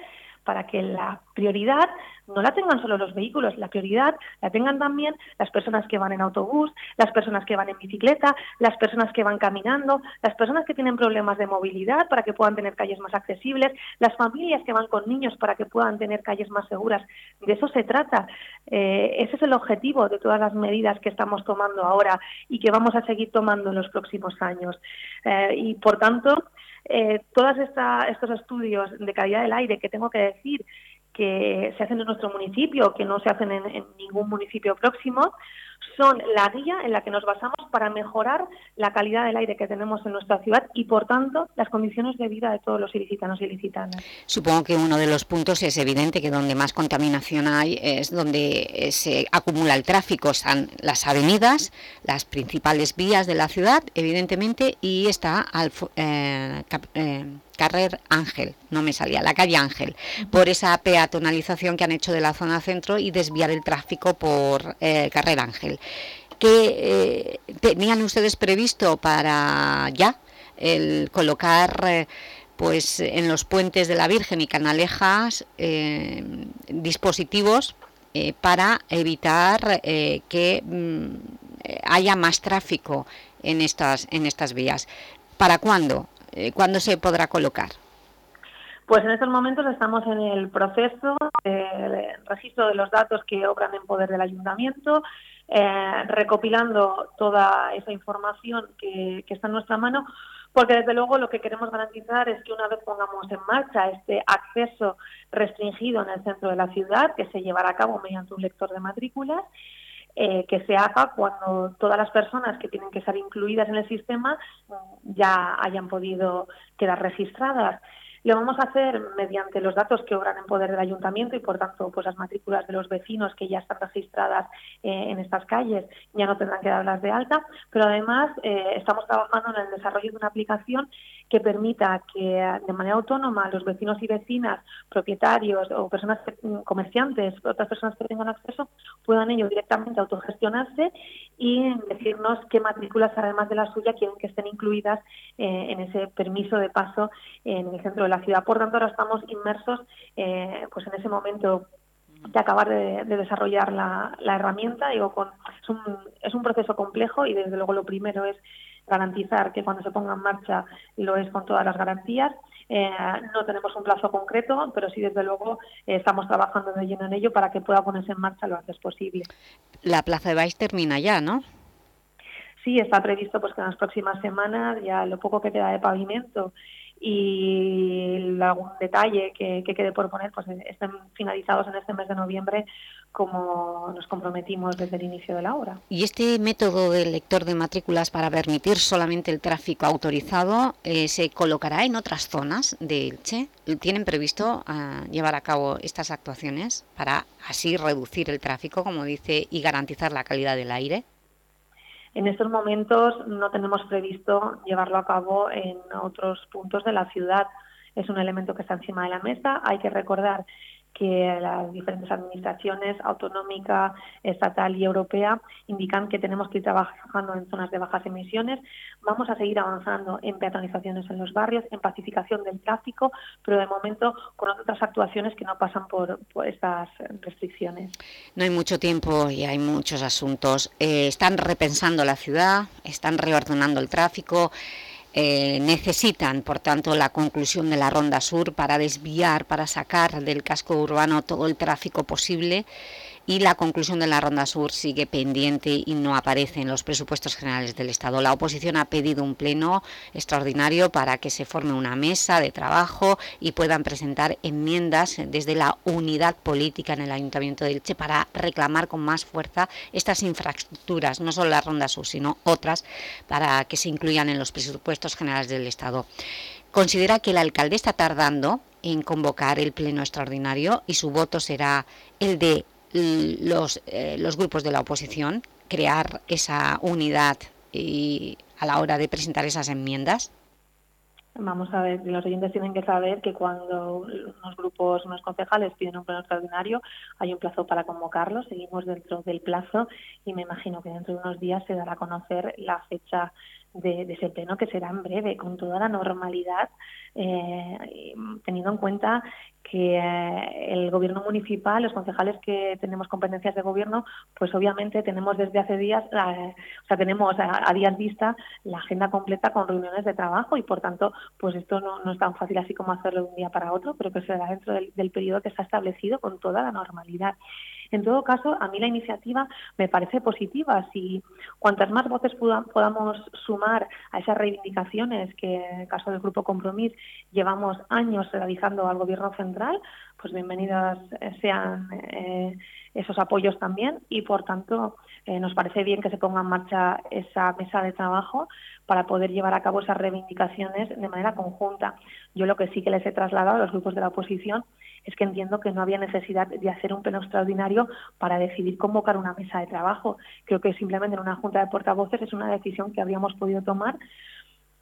para que la prioridad no la tengan solo los vehículos, la prioridad la tengan también las personas que van en autobús, las personas que van en bicicleta, las personas que van caminando, las personas que tienen problemas de movilidad para que puedan tener calles más accesibles, las familias que van con niños para que puedan tener calles más seguras. De eso se trata. Eh, ese es el objetivo de todas las medidas que estamos tomando ahora y que vamos a seguir tomando en los próximos años. Eh, y por tanto, eh, todos estos estudios de calidad del aire que tengo que decir que se hacen en nuestro municipio, que no se hacen en ningún municipio próximo, son la guía en la que nos basamos para mejorar la calidad del aire que tenemos en nuestra ciudad y, por tanto, las condiciones de vida de todos los ilicitanos y ilicitanas. Supongo que uno de los puntos es evidente que donde más contaminación hay es donde eh, se acumula el tráfico, están las avenidas, las principales vías de la ciudad, evidentemente, y está al, eh, eh, Carrer Ángel, no me salía, la calle Ángel, por esa peatonalización que han hecho de la zona centro y desviar el tráfico por eh, Carrer Ángel. ¿Qué eh, tenían ustedes previsto para ya el colocar eh, pues en los puentes de la Virgen y Canalejas dispositivos para evitar que mm, haya más tráfico en estas, en estas vías? ¿Para cuándo? Eh, ¿Cuándo se podrá colocar? Pues en estos momentos estamos en el proceso de registro de los datos que obran en poder del ayuntamiento, eh, recopilando toda esa información que, está en nuestra mano, porque desde luego lo que queremos garantizar es que una vez pongamos en marcha este acceso restringido en el centro de la ciudad, que se llevará a cabo mediante un lector de matrículas, eh, que se haga cuando todas las personas que tienen que ser incluidas en el sistema mm, ya hayan podido quedar registradas. Lo vamos a hacer mediante los datos que obran en poder del ayuntamiento y, por tanto, pues las matrículas de los vecinos que ya están registradas eh, en estas calles ya no tendrán que darlas de alta, pero además eh, estamos trabajando en el desarrollo de una aplicación que permita que de manera autónoma los vecinos y vecinas, propietarios o personas mm, comerciantes, otras personas que tengan acceso, puedan ellos directamente autogestionarse y decirnos qué matrículas, además de la suya, quieren que estén incluidas eh, en ese permiso de paso en el centro de la ciudad. Por tanto, ahora estamos inmersos eh, pues en ese momento de acabar de, desarrollar la, herramienta. Digo, con, es, un, es un proceso complejo y desde luego lo primero es garantizar que cuando se ponga en marcha lo es con todas las garantías. Eh, no tenemos un plazo concreto, pero sí, desde luego, eh, estamos trabajando de lleno en ello para que pueda ponerse en marcha lo antes posible. La Plaza de Baix termina ya, ¿no? Sí, está previsto pues que en las próximas semanas, ya lo poco que queda de pavimento y algún detalle que, quede por poner pues estén finalizados en este mes de noviembre como nos comprometimos desde el inicio de la obra. ¿Y este método del lector de matrículas para permitir solamente el tráfico autorizado eh, se colocará en otras zonas de Elche? ¿Tienen previsto ah, llevar a cabo estas actuaciones para así reducir el tráfico, como dice, y garantizar la calidad del aire? En estos momentos no tenemos previsto llevarlo a cabo en otros puntos de la ciudad. Es un elemento que está encima de la mesa. Hay que recordar que las diferentes administraciones autonómica, estatal y europea indican que tenemos que ir trabajando en zonas de bajas emisiones. Vamos a seguir avanzando en peatonalizaciones en los barrios, en pacificación del tráfico, pero de momento con otras actuaciones que no pasan por, estas restricciones. No hay mucho tiempo y hay muchos asuntos. Eh, están repensando la ciudad, están reordenando el tráfico. Eh, necesitan, por tanto, la conclusión de la Ronda Sur para desviar, para sacar del casco urbano todo el tráfico posible y la conclusión de la Ronda Sur sigue pendiente y no aparece en los presupuestos generales del Estado. La oposición ha pedido un pleno extraordinario para que se forme una mesa de trabajo y puedan presentar enmiendas desde la unidad política en el Ayuntamiento de Elche para reclamar con más fuerza estas infraestructuras, no solo la Ronda Sur, sino otras, para que se incluyan en los presupuestos generales del Estado. Considera que el alcalde está tardando en convocar el pleno extraordinario y su voto será el de los, eh, los grupos de la oposición, crear esa unidad y a la hora de presentar esas enmiendas? Vamos a ver, los oyentes tienen que saber que cuando unos grupos, unos concejales piden un pleno extraordinario, hay un plazo para convocarlo, seguimos dentro del plazo y me imagino que dentro de unos días se dará a conocer la fecha de, ese pleno, que será en breve, con toda la normalidad, eh, teniendo en cuenta que eh, el gobierno municipal, los concejales que tenemos competencias de gobierno, pues obviamente tenemos desde hace días, eh, o sea, tenemos a, días vista la agenda completa con reuniones de trabajo y por tanto, pues esto no, es tan fácil así como hacerlo de un día para otro, pero que será dentro del, del periodo que está establecido con toda la normalidad. En todo caso, a mí la iniciativa me parece positiva. Si cuantas más voces podamos sumar a esas reivindicaciones que, en el caso del Grupo Compromís, llevamos años realizando al Gobierno central, pues bienvenidas sean eh, esos apoyos también y, por tanto, eh, nos parece bien que se ponga en marcha esa mesa de trabajo para poder llevar a cabo esas reivindicaciones de manera conjunta. Yo lo que sí que les he trasladado a los grupos de la oposición es que entiendo que no había necesidad de hacer un pleno extraordinario para decidir convocar una mesa de trabajo. Creo que simplemente en una junta de portavoces es una decisión que habríamos podido tomar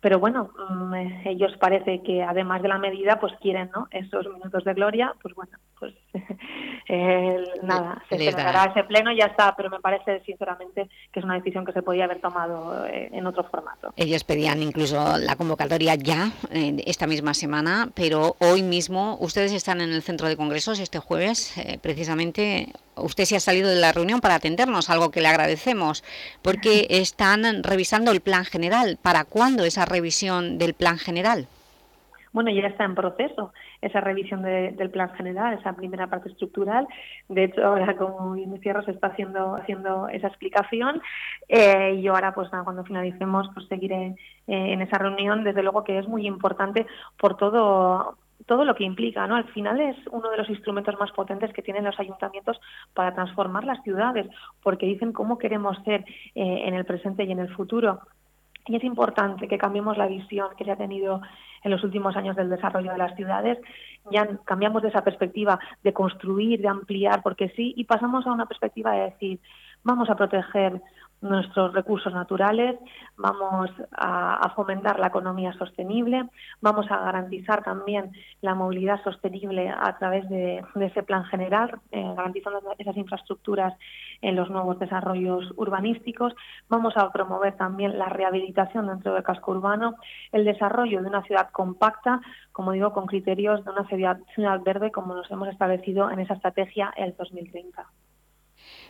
pero bueno, mm, eh, ellos parece que además de la medida, pues quieren, ¿no? Esos minutos de gloria, pues bueno, pues eh, nada, se celebrará ese pleno y ya está, pero me parece sinceramente que es una decisión que se podía haber tomado eh, en otro formato. Ellos pedían incluso la convocatoria ya, esta misma semana, pero hoy mismo, ustedes están en el centro de congresos este jueves, precisamente usted se ha salido de la reunión para atendernos, algo que le agradecemos, porque están revisando el plan general. ¿Para cuándo esa revisión del plan general? Bueno, ya está en proceso esa revisión del plan general, esa primera parte estructural. De hecho, ahora como cierro se está haciendo esa explicación eh, y ahora, pues nada, cuando finalicemos, pues seguiré eh, en esa reunión. Desde luego que es muy importante por todo todo lo que implica, ¿no? Al final es uno de los instrumentos más potentes que tienen los ayuntamientos para transformar las ciudades, porque dicen cómo queremos ser eh, en el presente y en el futuro. Y es importante que cambiemos la visión que se ha tenido en los últimos años del desarrollo de las ciudades. Ya cambiamos de esa perspectiva de construir, de ampliar, porque sí, y pasamos a una perspectiva de decir, vamos a proteger nuestros recursos naturales, vamos a, fomentar la economía sostenible, vamos a garantizar también la movilidad sostenible a través de, ese plan general, eh, garantizando esas infraestructuras en los nuevos desarrollos urbanísticos, vamos a promover también la rehabilitación dentro del casco urbano, el desarrollo de una ciudad compacta, como digo, con criterios de una ciudad, ciudad verde como nos hemos establecido en esa estrategia el 2030.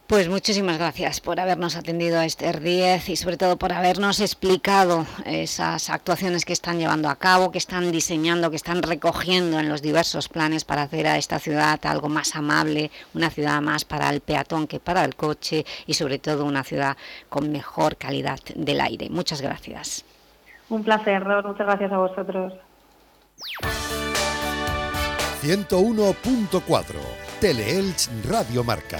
Pues muchísimas gracias por habernos atendido a Esther 10 y sobre todo por habernos explicado esas actuaciones que están llevando a cabo, que están diseñando, que están recogiendo en los diversos planes para hacer a esta ciudad algo más amable, una ciudad más para el peatón que para el coche y sobre todo una ciudad con mejor calidad del aire. Muchas gracias. Un placer, Muchas gracias a vosotros. 101.4 Teleelch Radio Marca.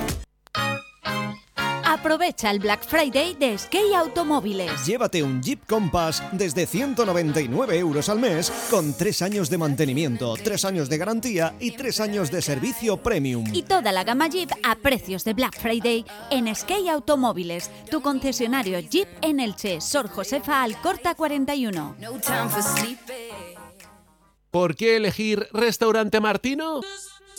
Aprovecha el Black Friday de Skate Automóviles. Llévate un Jeep Compass desde 199 euros al mes con 3 años de mantenimiento, 3 años de garantía y 3 años de servicio premium. Y toda la gama Jeep a precios de Black Friday en Skate Automóviles, tu concesionario Jeep en Elche, Sor Josefa Alcorta 41. ¿Por qué elegir Restaurante Martino?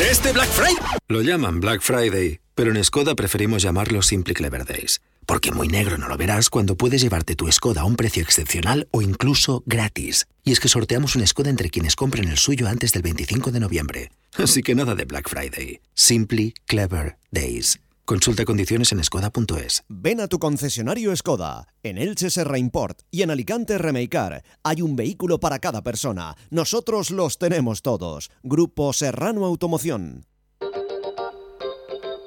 Este Black Friday lo llaman Black Friday pero en Skoda preferimos llamarlos Simply Clever Days. Porque muy negro no lo verás cuando puedes llevarte tu Skoda a un precio excepcional o incluso gratis. Y es que sorteamos un Skoda entre quienes compren el suyo antes del 25 de noviembre. Así que nada de Black Friday. Simply Clever Days. Consulta condiciones en skoda.es. Ven a tu concesionario Skoda. En Elche Serra Import y en Alicante Remeicar. Hay un vehículo para cada persona. Nosotros los tenemos todos. Grupo Serrano Automoción.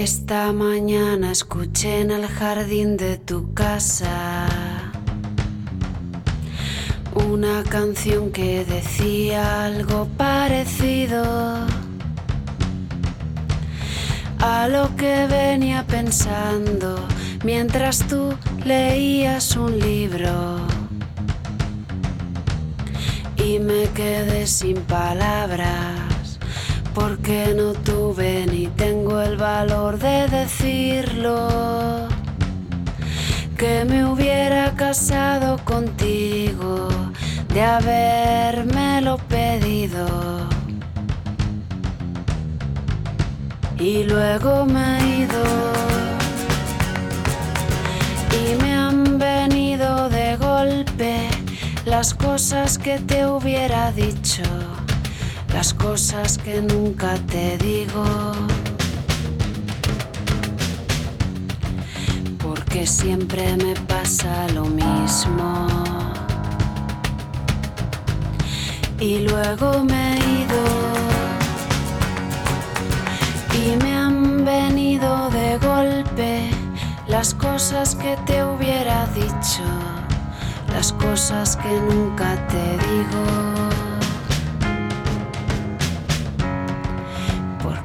Esta mañana escuché en el jardín de tu casa una canción que decía algo parecido a lo que venía pensando mientras tú leías un libro. Y me quedé sin palabras porque no tuve ni tengo el valor de decirlo. Que me hubiera casado contigo, de habérmelo pedido. Y luego me he ido. Y me han venido de golpe las cosas que te hubiera dicho las cosas que nunca te digo. Porque siempre me pasa lo mismo. Y luego me he ido. Y me han venido de golpe las cosas que te hubiera dicho. Las cosas que nunca te digo.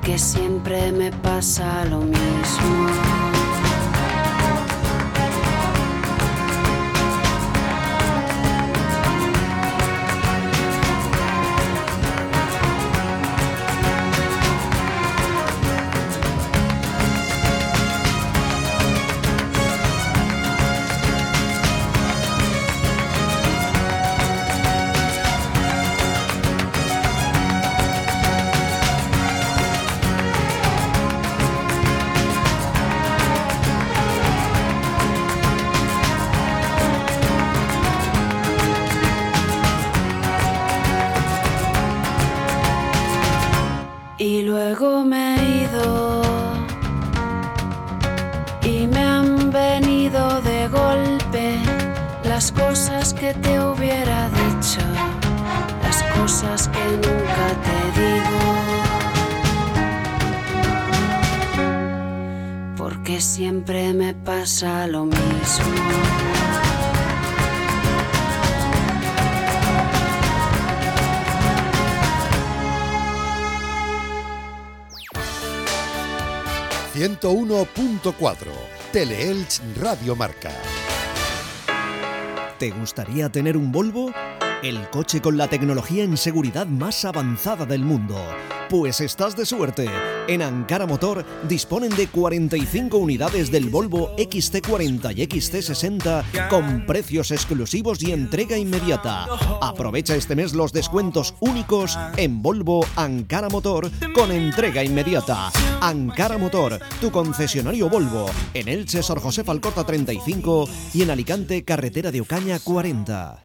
Que siempre me pasa lo mismo. 101.4 Teleelch Radio Marca. ¿Te gustaría tener un Volvo? el coche con la tecnología en seguridad más avanzada del mundo. Pues estás de suerte. En Ankara Motor disponen de 45 unidades del Volvo XC40 y XC60 con precios exclusivos y entrega inmediata. Aprovecha este mes los descuentos únicos en Volvo Ankara Motor con entrega inmediata. Ankara Motor, tu concesionario Volvo, en Elche Sor José Falcorta 35 y en Alicante Carretera de Ocaña 40.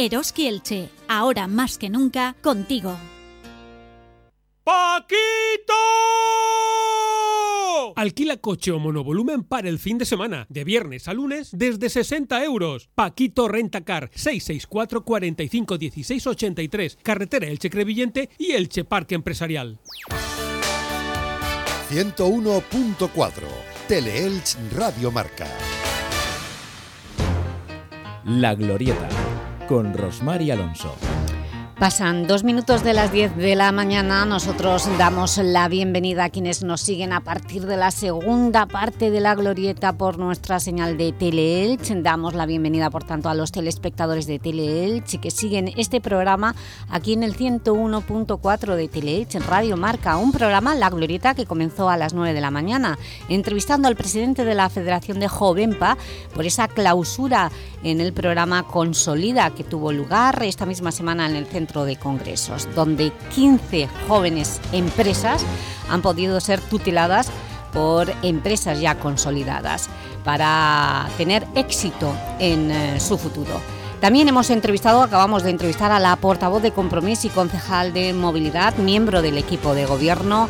Eroski Elche, ahora más que nunca contigo. ¡Paquito! Alquila coche o monovolumen para el fin de semana, de viernes a lunes, desde 60 euros. Paquito Rentacar, 664 45 16 83, carretera Elche Crevillente y Elche Parque Empresarial. 101.4 Teleelch Radio Marca. La Glorieta, con Rosmar y Alonso. Pasan dos minutos de las 10 de la mañana, nosotros damos la bienvenida a quienes nos siguen a partir de la segunda parte de la glorieta por nuestra señal de Teleelch. Damos la bienvenida, por tanto, a los telespectadores de Teleelch que siguen este programa aquí en el 101.4 de Teleelch, en Radio Marca, un programa, La Glorieta, que comenzó a las 9 de la mañana, entrevistando al presidente de la Federación de Jovenpa por esa clausura en el programa Consolida que tuvo lugar esta misma semana en el Centro de Congresos, donde 15 jóvenes empresas han podido ser tuteladas por empresas ya consolidadas para tener éxito en eh, su futuro. También hemos entrevistado, acabamos de entrevistar a la portavoz de Compromiso y concejal de Movilidad, miembro del equipo de gobierno,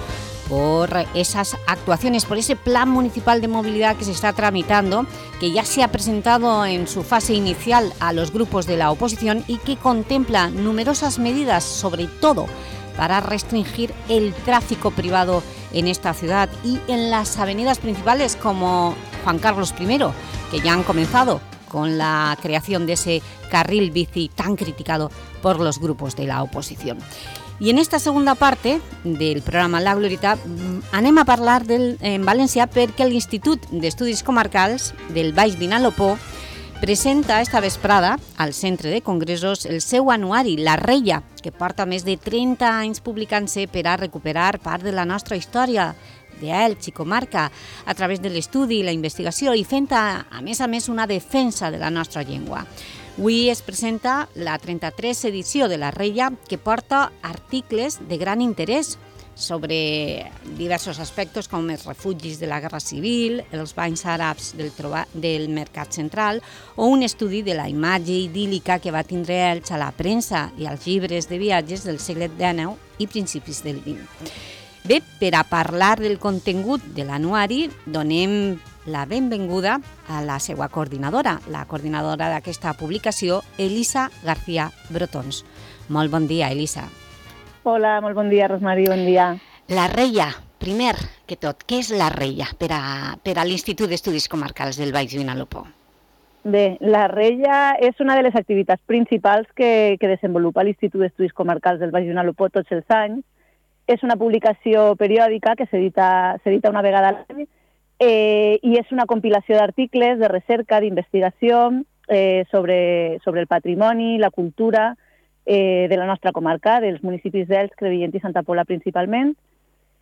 por esas actuaciones, por ese plan municipal de movilidad que se está tramitando, que ya se ha presentado en su fase inicial a los grupos de la oposición y que contempla numerosas medidas, sobre todo para restringir el tráfico privado en esta ciudad y en las avenidas principales como Juan Carlos I, que ya han comenzado con la creación de ese carril bici tan criticado por los grupos de la oposición. I en esta segunda parte del programa La Glorieta mm, anem a parlar del, en València perquè l'Institut d'Estudis Comarcals del Baix Vinalopó presenta esta vesprada al Centre de Congressos el seu anuari, La Reia, que porta més de 30 anys publicant-se per a recuperar part de la nostra història d'Elx i comarca a través de l'estudi i la investigació i fent, a, a més a més, una defensa de la nostra llengua. Avui es presenta la 33 edició de la Reia que porta articles de gran interès sobre diversos aspectes com els refugis de la Guerra Civil, els banys àrabs del, del Mercat Central o un estudi de la imatge idíl·lica que va tindre Elx a la premsa i als llibres de viatges del segle XIX i principis del XX. Bé, per a parlar del contingut de l'anuari, donem la benvinguda a la seva coordinadora, la coordinadora d'aquesta publicació, Elisa García Brotons. Molt bon dia, Elisa. Hola, molt bon dia, Rosmari, bon dia. La Reia, primer que tot, què és la Reia per a, per a l'Institut d'Estudis Comarcals del Baix Vinalopó? Bé, la Reia és una de les activitats principals que, que desenvolupa l'Institut d'Estudis Comarcals del Baix Vinalopó tots els anys. És una publicació periòdica que s'edita una vegada a l'any eh, i és una compilació d'articles de recerca, d'investigació eh, sobre, sobre el patrimoni, la cultura eh, de la nostra comarca, dels municipis d'Els, Crevillent i Santa Pola principalment,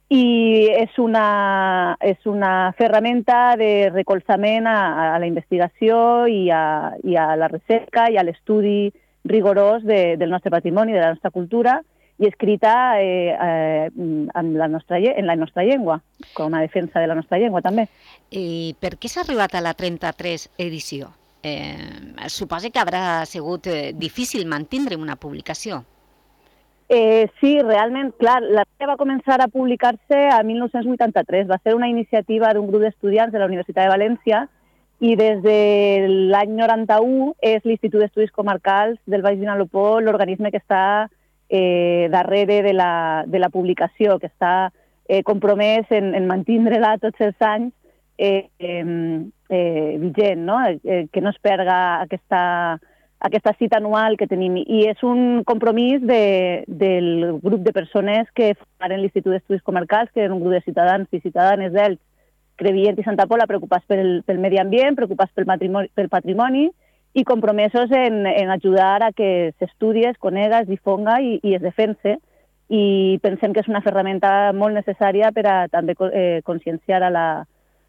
i és una, és una ferramenta de recolzament a, a la investigació i a, i a la recerca i a l'estudi rigorós de, del nostre patrimoni, de la nostra cultura, i escrita eh, eh, en, la nostra, en la nostra llengua, com a defensa de la nostra llengua també. I per què s'ha arribat a la 33 edició? Eh, suposa que haurà sigut eh, difícil mantindre una publicació. Eh, sí, realment, clar, la va començar a publicar-se a 1983. Va ser una iniciativa d'un grup d'estudiants de la Universitat de València i des de l'any 91 és l'Institut d'Estudis Comarcals del Baix Vinalopó l'organisme que està eh, darrere de la, de la publicació, que està eh, compromès en, en mantindre-la tots els anys eh, eh, eh, vigent, no? eh, que no es perga aquesta, aquesta cita anual que tenim. I és un compromís de, del grup de persones que fan l'Institut d'Estudis Comarcals, que eren un grup de ciutadans i ciutadanes d'Elx, Crevient i Santa Pola, preocupats pel, pel medi ambient, preocupats pel, matrimoni, pel patrimoni i compromesos en, en ajudar a que s'estudi, es conega, es difonga i, i es defense. I pensem que és una ferramenta molt necessària per a també eh, conscienciar a la,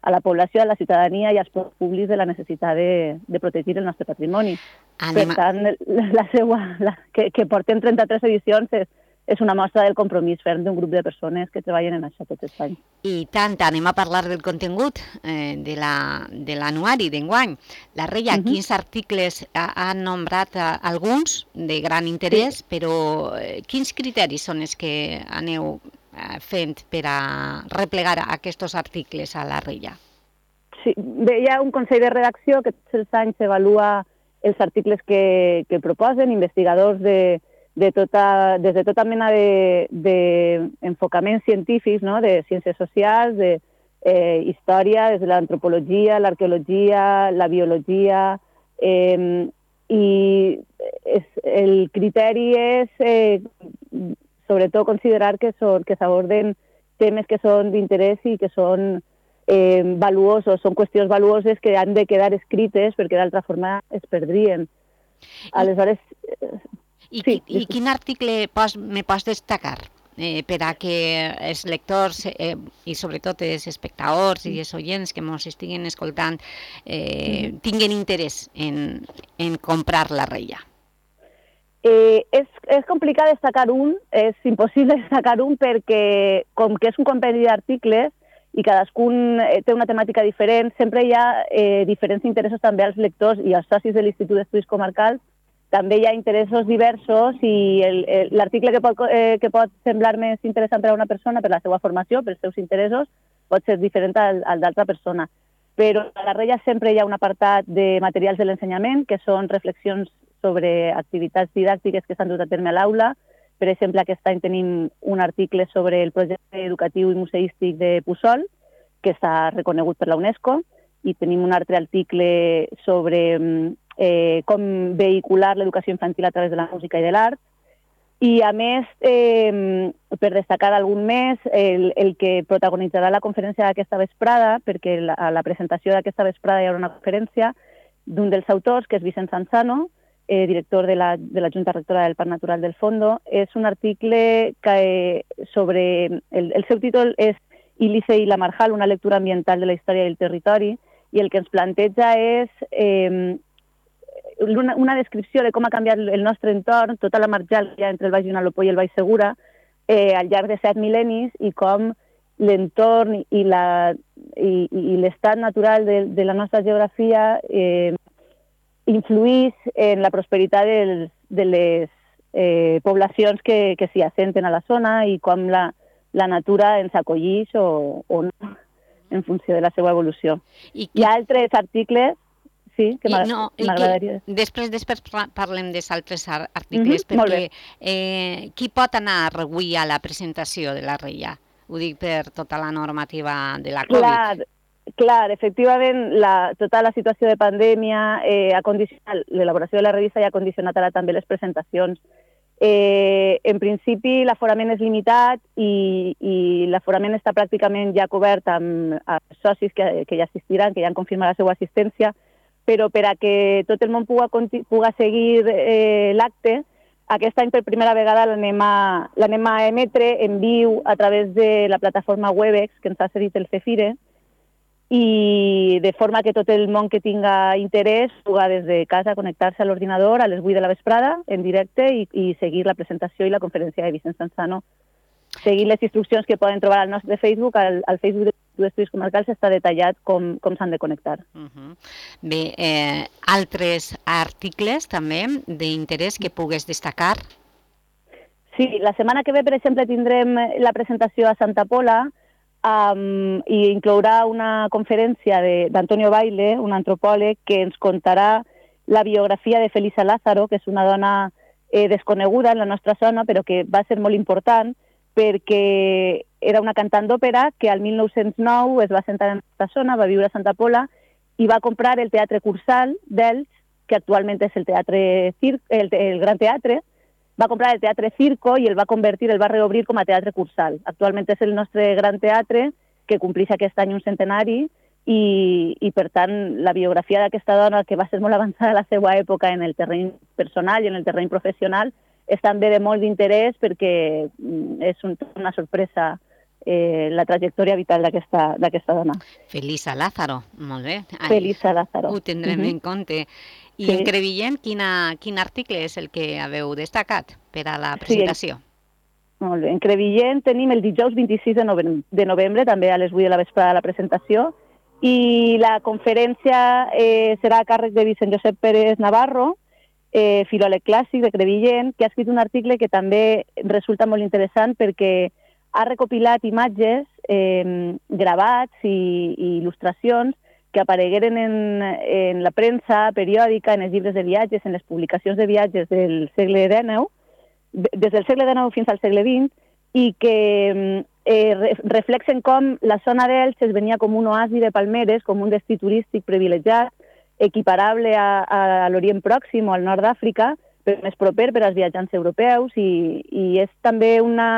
a la població, a la ciutadania i als públics de la necessitat de, de protegir el nostre patrimoni. Anem... Per tant, la seua, la, que, que portem 33 edicions és, és una mostra del compromís ferm d'un grup de persones que treballen en això tot els anys. I tant, anem a parlar del contingut eh, de l'anuari la, d'enguany. La Reia, uh -huh. quins articles ha, ha nombrat a, eh, alguns de gran interès, sí. però eh, quins criteris són els que aneu Eh, fent per a replegar aquests articles a la Reia? Sí, bé, hi ha un Consell de Redacció que tots els anys evalua els articles que, que proposen, investigadors de, de tota, des de tota mena d'enfocaments de, de científics, no? de ciències socials, de eh, història, des de l'antropologia, l'arqueologia, la biologia, eh, i és, el criteri és eh, sobretot considerar que són que s'aborden temes que són d'interès i que són eh, valuosos, són qüestions valuoses que han de quedar escrites perquè d'altra forma es perdrien. Aleshores... I, sí, i, i quin article pos, me pots destacar? eh, per a que els lectors eh, i sobretot els espectadors i els oients que ens estiguin escoltant eh, tinguen interès en, en comprar la reia. Eh, és, és complicat destacar un, és impossible destacar un perquè com que és un compendi d'articles i cadascun eh, té una temàtica diferent, sempre hi ha eh, diferents interessos també als lectors i als socis de l'Institut d'Estudis Comarcals, també hi ha interessos diversos i l'article que, eh, que pot semblar més interessant per a una persona per la seva formació, pels seus interessos, pot ser diferent al, al d'altra persona. Però a la Reia sempre hi ha un apartat de materials de l'ensenyament, que són reflexions sobre activitats didàctiques que s'han dut a terme a l'aula. Per exemple, aquest any tenim un article sobre el projecte educatiu i museístic de Pussol, que està reconegut per la UNESCO, i tenim un altre article sobre eh, com vehicular l'educació infantil a través de la música i de l'art. I, a més, eh, per destacar algun més, el, el que protagonitzarà la conferència d'aquesta vesprada, perquè la, a la presentació d'aquesta vesprada hi haurà una conferència d'un dels autors, que és Vicent Sanzano, eh, director de la, de la Junta Rectora del Parc Natural del Fondo, és un article que, sobre... El, el seu títol és Ilice i la Marjal, una lectura ambiental de la història del territori, i el que ens planteja és eh, una, una descripció de com ha canviat el nostre entorn, tota la marjal que hi ha entre el Baix Vinalopó i el Baix Segura, eh, al llarg de set mil·lennis, i com l'entorn i l'estat natural de, de la nostra geografia eh, influís en la prosperitat dels, de les eh, poblacions que, que s'hi assenten a la zona i com la, la natura ens acollís o, o no en funció de la seva evolució. I que... Hi ha altres articles sí, que m'agradaria... No, després, després parlem dels altres articles, mm -hmm, perquè eh, qui pot anar a reguir a la presentació de la Reia? Ho dic per tota la normativa de la Covid. Clar, Clar, efectivament, la, tota la situació de pandèmia eh, ha condicionat, l'elaboració de la revista ja ha condicionat ara també les presentacions. Eh, en principi, l'aforament és limitat i, i l'aforament està pràcticament ja cobert amb, amb socis que, que ja assistiran, que ja han confirmat la seva assistència, però per a que tot el món puga, puga seguir eh, l'acte, aquest any per primera vegada l'anem a, a emetre en viu a través de la plataforma Webex que ens ha cedit el Cefire, i de forma que tot el món que tinga interès puga des de casa connectar-se a l'ordinador a les 8 de la vesprada en directe i, i seguir la presentació i la conferència de Vicent Sanzano. Seguir les instruccions que poden trobar al nostre Facebook, al, al Facebook d'Estudis Comarcals està detallat com, com s'han de connectar. Uh -huh. Bé, eh, altres articles també d'interès que pugues destacar? Sí, la setmana que ve, per exemple, tindrem la presentació a Santa Pola, um, i inclourà una conferència d'Antonio Baile, un antropòleg, que ens contarà la biografia de Felisa Lázaro, que és una dona eh, desconeguda en la nostra zona, però que va ser molt important perquè era una cantant d'òpera que al 1909 es va sentar en aquesta zona, va viure a Santa Pola i va comprar el Teatre Cursal d'Elx, que actualment és el, teatre Cir el, el Gran Teatre, va comprar el Teatre Circo i el va convertir, el va reobrir com a Teatre Cursal. Actualment és el nostre gran teatre que compleix aquest any un centenari i, i per tant, la biografia d'aquesta dona, que va ser molt avançada a la seva època en el terreny personal i en el terreny professional, és també de molt d'interès perquè mm, és un, una sorpresa eh, la trajectòria vital d'aquesta dona. Felisa Lázaro, molt bé. Ai, Felisa Lázaro. Ho tindrem uh -huh. en compte. I sí. en Crevillent, quina, quin article és el que haveu destacat per a la presentació? Sí, molt bé. En Crevillent tenim el dijous 26 de novembre, de novembre, també a les 8 de la vesprada la presentació, i la conferència eh, serà a càrrec de Vicent Josep Pérez Navarro, eh, filòleg clàssic de Crevillent, que ha escrit un article que també resulta molt interessant perquè ha recopilat imatges, eh, gravats i, i il·lustracions que aparegueren en, en la premsa periòdica, en els llibres de viatges, en les publicacions de viatges del segle XIX, des del segle XIX fins al segle XX, i que eh, reflexen com la zona d'Elx es venia com un oasi de palmeres, com un destí turístic privilegiat, equiparable a, a l'Orient Pròxim o al nord d'Àfrica, però més proper per als viatjants europeus i, i és també una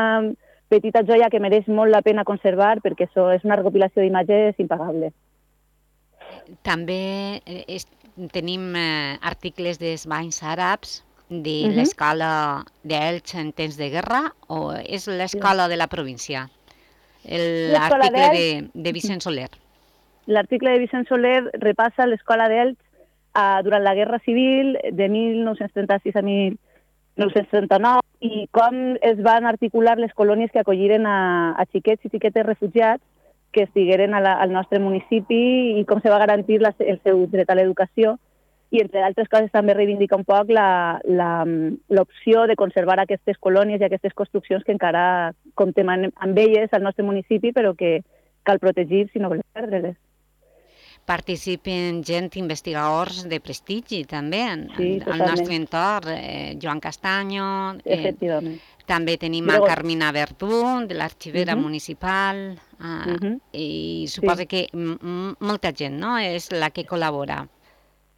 petita joia que mereix molt la pena conservar perquè això és una recopilació d'imatges impagable. També eh, és, tenim eh, articles dels banys àrabs de uh -huh. l'escala d'Elx en temps de guerra o és l'escala de la província? L'article de, de Vicent Soler. L'article de Vicent Soler repassa l'escola d'Elx uh, durant la Guerra Civil de 1936 a 1939 i com es van articular les colònies que acolliren a, a xiquets i xiquetes refugiats que estigueren a la, al nostre municipi i com se va garantir la, el seu dret a l'educació i, entre altres coses, també reivindica un poc l'opció de conservar aquestes colònies i aquestes construccions que encara comptem amb elles al nostre municipi, però que cal protegir si no volem perdre-les. Participen gent, investigadors de prestigi, també, en, sí, al nostre entorn. Eh, Joan Castanyo... Eh. També tenim Però... a Carmina Verdú, de l'arxivera uh -huh. municipal, uh, uh -huh. i suposo sí. que molta gent no? és la que col·labora.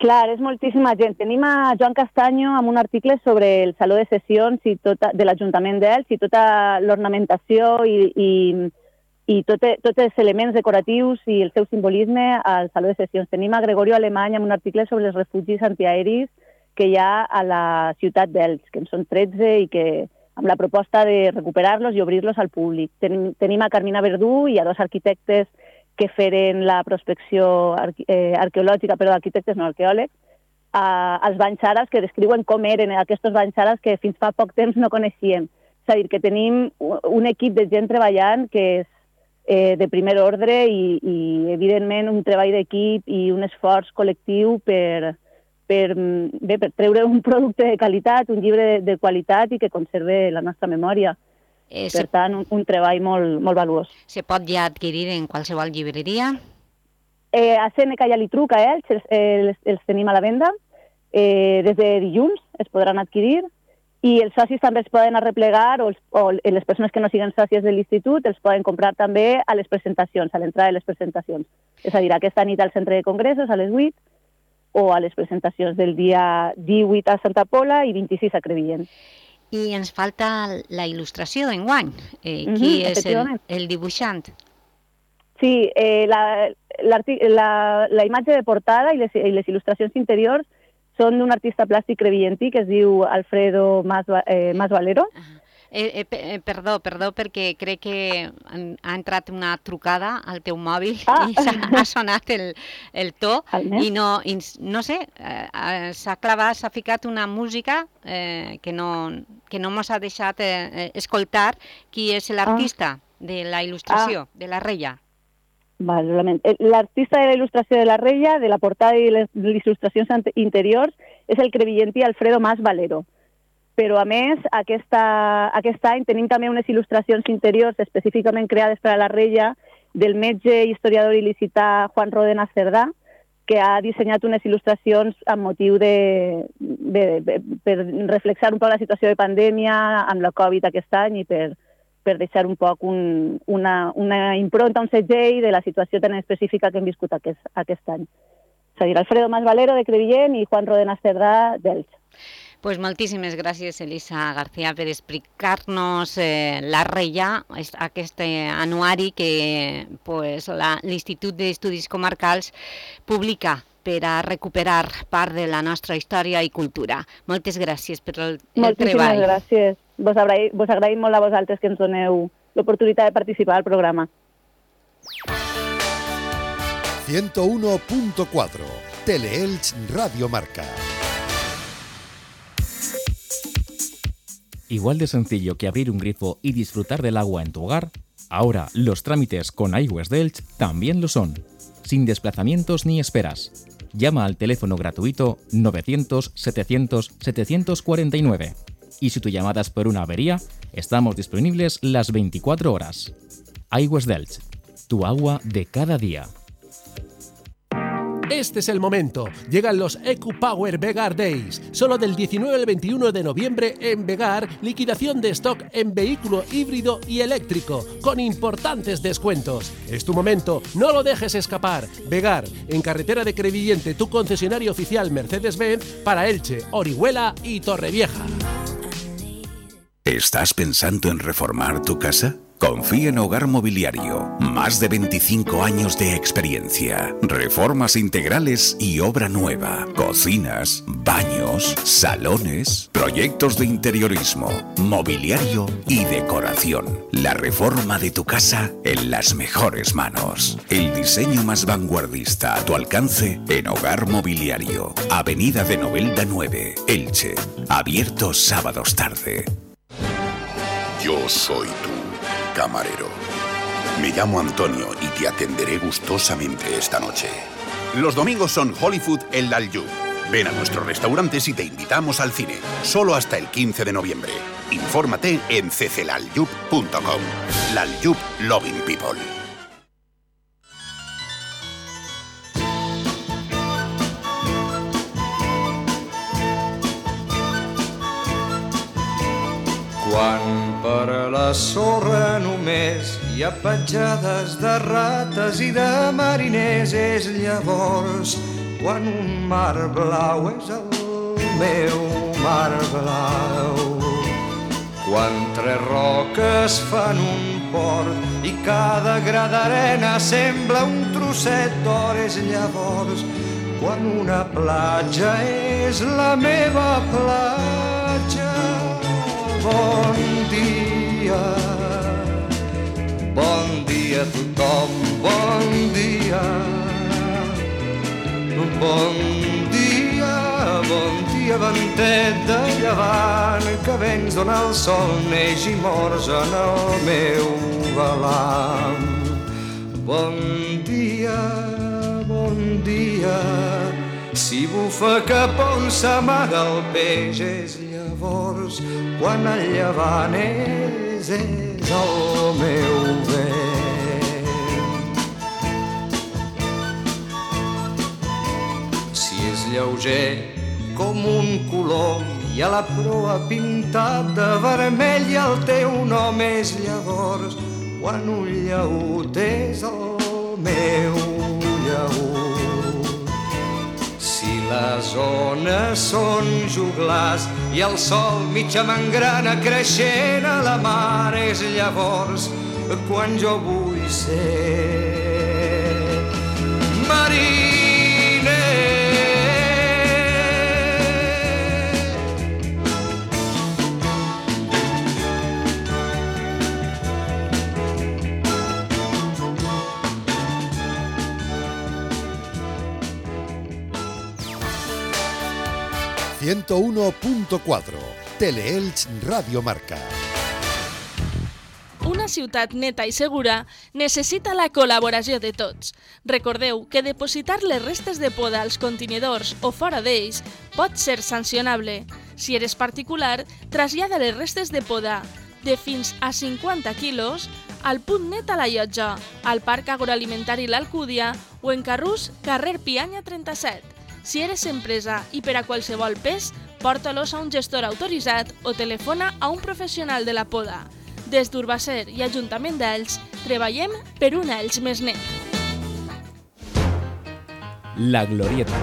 Clar, és moltíssima gent. Tenim a Joan Castanyo amb un article sobre el Saló de Sessions i tota, de l'Ajuntament d'Elx i tota l'ornamentació i, i, i tot, tots els elements decoratius i el seu simbolisme al Saló de Sessions. Tenim a Gregorio Alemany amb un article sobre els refugis antiaeris que hi ha a la ciutat d'Elx, que en són 13 i que amb la proposta de recuperar-los i obrir-los al públic. Tenim, tenim a Carmina Verdú i a dos arquitectes que feren la prospecció arque, eh, arqueològica, però arquitectes no arqueòlegs, a, als banys que descriuen com eren aquests banys que fins fa poc temps no coneixíem. És a dir, que tenim un equip de gent treballant que és eh, de primer ordre i, i, evidentment, un treball d'equip i un esforç col·lectiu per, per, bé, per treure un producte de qualitat, un llibre de, de qualitat i que conserve la nostra memòria. Eh, per tant, un, un treball molt, molt valuós. Se pot ja adquirir en qualsevol llibreria? Eh, a Seneca i a Litruca, eh, els, els, els tenim a la venda. Eh, des de dilluns es podran adquirir i els socis també es poden arreplegar o, els, o les persones que no siguin sòcies de l'institut els poden comprar també a les presentacions, a l'entrada de les presentacions. És a dir, aquesta nit al centre de congressos a les 8 o a les presentacions del dia 18 a Santa Pola i 26 a Crevillent. I ens falta la il·lustració d'enguany. Eh, qui uh -huh, és el, el dibuixant? Sí, eh, la, la, la imatge de portada i les, i les il·lustracions interiors són d'un artista plàstic crevillentí que es diu Alfredo Mas, eh, Mas Valero. Eh, eh, eh, perdó, perdó, perquè crec que ha entrat una trucada al teu mòbil ah. i ha sonat el, el to i no, i no sé, eh, s'ha clavat, s'ha ficat una música eh, que no, que no mos ha deixat eh, escoltar qui és l'artista ah. de la il·lustració, ah. de la Reia. L'artista de la il·lustració de la Reia, de la portada i les il·lustracions interiors, és el crevillentí Alfredo Mas Valero. Però a més aquesta, aquest any tenim també unes il·lustracions interiors específicament creades per a la Reia del metge historiador il·licità Juan Rodena Cerdà, que ha dissenyat unes il·lustracions amb motiu de, de, de, per reflexar un poc la situació de pandèmia amb la Covid aquest any i per, per deixar un poc un, una, una impronta, un segell de la situació tan específica que hem viscut aquest, aquest any. És a dir, Alfredo Mas Valero de Crevillent i Juan Rodena Cerdà d'Elx. Pues moltíssimes gràcies, Elisa García, per explicar-nos eh, la Reia, aquest eh, anuari que pues, l'Institut d'Estudis Comarcals publica per a recuperar part de la nostra història i cultura. Moltes gràcies per el, el treball. Moltíssimes gràcies. Vos, agraï, vos agraïm molt a vosaltres que ens doneu l'oportunitat de participar al programa. 101.4 Teleelch Radio Marca. Igual de sencillo que abrir un grifo y disfrutar del agua en tu hogar, ahora los trámites con iWest Delch también lo son, sin desplazamientos ni esperas. Llama al teléfono gratuito 900-700-749 y si tu llamada es por una avería, estamos disponibles las 24 horas. iWest Delch, tu agua de cada día. Este es el momento. Llegan los EcuPower Vegar Days. Solo del 19 al 21 de noviembre en Vegar, liquidación de stock en vehículo híbrido y eléctrico, con importantes descuentos. Es tu momento, no lo dejes escapar. Vegar, en carretera de Crevillente, tu concesionario oficial Mercedes-Benz para Elche, Orihuela y Torrevieja. ¿Estás pensando en reformar tu casa? Confía en Hogar Mobiliario. Más de 25 años de experiencia. Reformas integrales y obra nueva. Cocinas, baños, salones, proyectos de interiorismo, mobiliario y decoración. La reforma de tu casa en las mejores manos. El diseño más vanguardista a tu alcance en Hogar Mobiliario. Avenida de Novelda 9, Elche. Abierto sábados tarde. Yo soy tú camarero. Me llamo Antonio y te atenderé gustosamente esta noche. Los domingos son Hollywood en Lalyub. Ven a nuestros restaurantes y te invitamos al cine, solo hasta el 15 de noviembre. Infórmate en cclalyub.com. Lalyub Loving People. Per la sorra només hi ha petjades de rates i de mariners. És llavors quan un mar blau és el meu mar blau. Quan tres roques fan un port i cada gra d'arena sembla un trosset d'or és llavors quan una platja és la meva platja bon dia. Bon dia a tothom, bon dia. Bon dia, bon dia, ventet de llevant, que vens d'on el sol neix i mors en el meu balam. Bon dia, bon dia, si bufa cap on s'amaga el peix és llavors quan el llevant és, és el meu vent. Si és lleuger com un colom i a la proa pintat de vermell i el teu nom és llavors quan un llaut és el meu llaut les ones són juglars i el sol mitja mangrana creixent a la mar és llavors quan jo vull ser 101.4 Teleelch Radio Marca. Una ciutat neta i segura necessita la col·laboració de tots. Recordeu que depositar les restes de poda als contenidors o fora d'ells pot ser sancionable. Si eres particular, trasllada les restes de poda de fins a 50 quilos al punt net a la llotja, al Parc Agroalimentari L'Alcúdia o en Carrús, carrer Pianya 37. Si eres empresa i per a qualsevol pes, porta-los a un gestor autoritzat o telefona a un professional de la poda. Des d'Urbacer i Ajuntament d'Ells, treballem per un Ells més net. La Glorieta,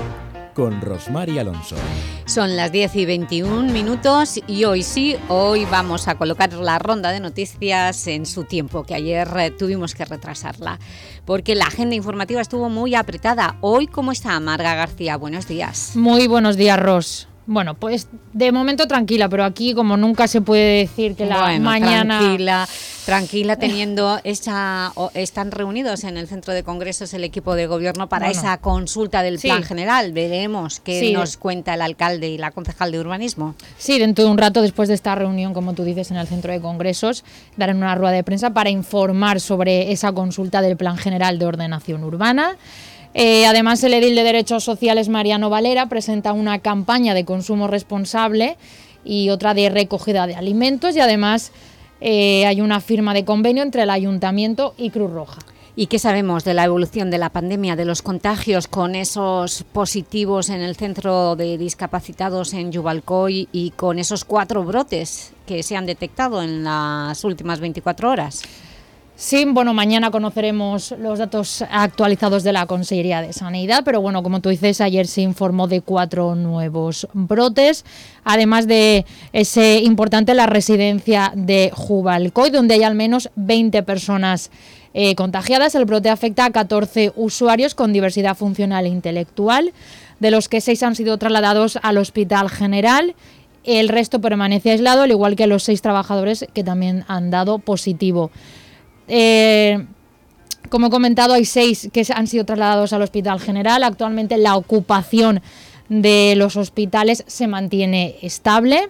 con Rosmar y Alonso. Son las 10 y 21 minutos y hoy sí, hoy vamos a colocar la ronda de noticias en su tiempo, que ayer eh, tuvimos que retrasarla, porque la agenda informativa estuvo muy apretada. Hoy, ¿cómo está Marga García? Buenos días. Muy buenos días, Ros. Bueno, pues de momento tranquila, pero aquí como nunca se puede decir que la Bueno, mañana... Tranquila, tranquila teniendo esa... o- están reunidos en el Centro de Congresos el equipo de gobierno para Bueno. esa consulta del Sí. plan general. Veremos qué Sí. nos cuenta el alcalde y la concejal de urbanismo. Sí, dentro de un rato, después de esta reunión, como tú dices, en el centro de congresos, darán una rueda de prensa para informar sobre esa consulta del Plan General de Ordenación Urbana. Eh, además, el edil de Derechos Sociales, Mariano Valera, presenta una campaña de consumo responsable y otra de recogida de alimentos y además eh, hay una firma de convenio entre el Ayuntamiento y Cruz Roja. ¿Y qué sabemos de la evolución de la pandemia, de los contagios con esos positivos en el centro de discapacitados en Yubalcoy y con esos cuatro brotes que se han detectado en las últimas 24 horas? Sí, bueno, mañana conoceremos los datos actualizados de la Consejería de Sanidad, pero bueno, como tú dices, ayer se informó de cuatro nuevos brotes, además de ese importante la residencia de Jubalcoy, donde hay al menos 20 personas eh, contagiadas. El brote afecta a 14 usuarios con diversidad funcional e intelectual, de los que seis han sido trasladados al Hospital General el resto permanece aislado, al igual que los seis trabajadores que también han dado positivo. Eh, como he comentado, hay seis que han sido trasladados al Hospital General. Actualmente la ocupación de los hospitales se mantiene estable.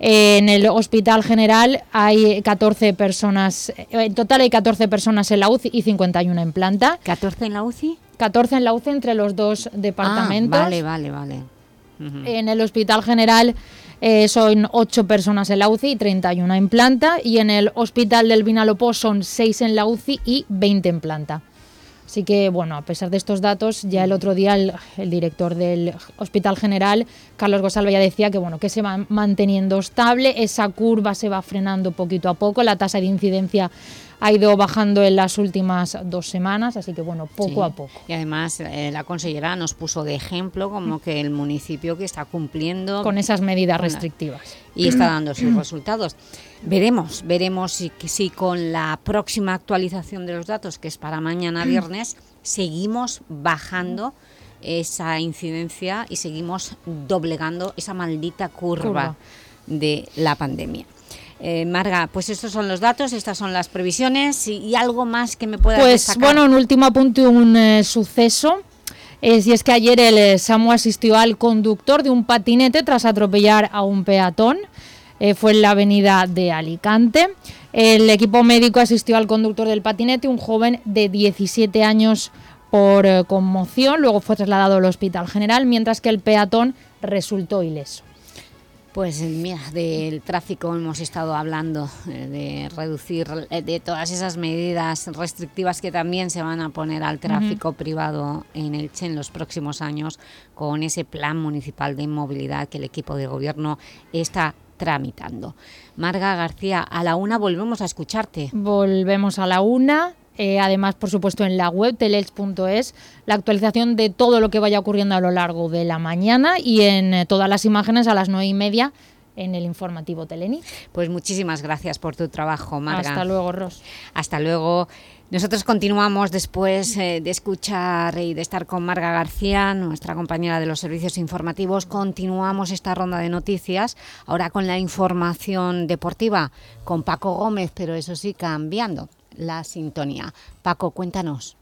En el Hospital General hay 14 personas, eh, en total hay 14 personas en la UCI y 51 en planta. ¿14 en la UCI? 14 en la UCI entre los dos departamentos. Ah, vale, vale, vale. En el Hospital General eh, son 8 personas en la UCI y 31 en planta. Y en el Hospital del Vinalopó son 6 en la UCI y 20 en planta. Así que, bueno, a pesar de estos datos, ya el otro día el, director del Hospital General, Carlos Gosalva, ya decía que, bueno, que se va manteniendo estable, esa curva se va frenando poquito a poco, la tasa de incidencia ha ido bajando en las últimas dos semanas, así que, bueno, poco Sí. a poco. Y además eh, la consellera nos puso de ejemplo como que el municipio que está cumpliendo Con esas medidas la- restrictivas. y está dando sus resultados. Veremos, veremos si, si con la próxima actualización de los datos, que es para mañana viernes, seguimos bajando esa incidencia y seguimos doblegando esa maldita curva, Curva. de la pandemia. Eh, Marga, pues estos son los datos, estas son las previsiones y, y algo más que me pueda Pues destacar. bueno, en último apunte un eh, suceso. Es, y es que ayer el eh, SAMU asistió al conductor de un patinete tras atropellar a un peatón. Eh, fue en la avenida de Alicante. El equipo médico asistió al conductor del patinete, un joven de 17 años por eh, conmoción. Luego fue trasladado al Hospital General, mientras que el peatón resultó ileso. Pues mira, del tráfico hemos estado hablando, eh, de reducir, eh, de todas esas medidas restrictivas que también se van a poner al tráfico privado en Elche en los próximos años con ese plan municipal de movilidad que el equipo de gobierno está tramitando. Marga García, a la una volvemos a escucharte. Volvemos a la una. Eh, además, por supuesto, en la web telelch.es, la actualización de todo lo que vaya ocurriendo a lo largo de la mañana y en eh, todas las imágenes a las nueve y media en el informativo Teleni. Pues muchísimas gracias por tu trabajo, Marga. Hasta luego, Ros. Hasta luego. Nosotros continuamos después eh, de escuchar y de estar con Marga García, nuestra compañera de los servicios informativos. Continuamos esta ronda de noticias, ahora con la información deportiva, con Paco Gómez, pero eso sí, cambiando la sintonía. Paco, cuéntanos.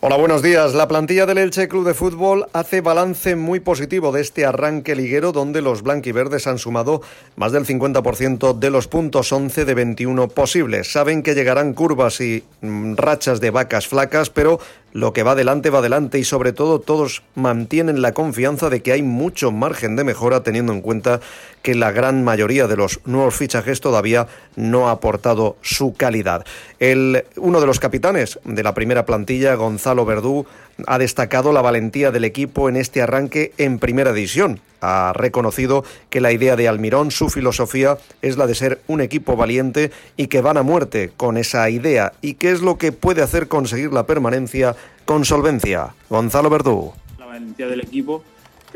Hola, buenos días. La plantilla del Elche Club de Fútbol hace balance muy positivo de este arranque liguero donde los blanquiverdes han sumado más del 50% de los puntos 11 de 21 posibles. Saben que llegarán curvas y mm, rachas de vacas flacas, pero lo que va adelante va adelante y sobre todo todos mantienen la confianza de que hay mucho margen de mejora teniendo en cuenta que la gran mayoría de los nuevos fichajes todavía no ha aportado su calidad. El, uno de los capitanes de la primera plantilla, Gonzalo Verdú, ha destacado la valentía del equipo en este arranque en primera división. Ha reconocido que la idea de Almirón, su filosofía, es la de ser un equipo valiente y que van a muerte con esa idea y qué es lo que puede hacer conseguir la permanencia con solvencia. Gonzalo Verdú. La valentía del equipo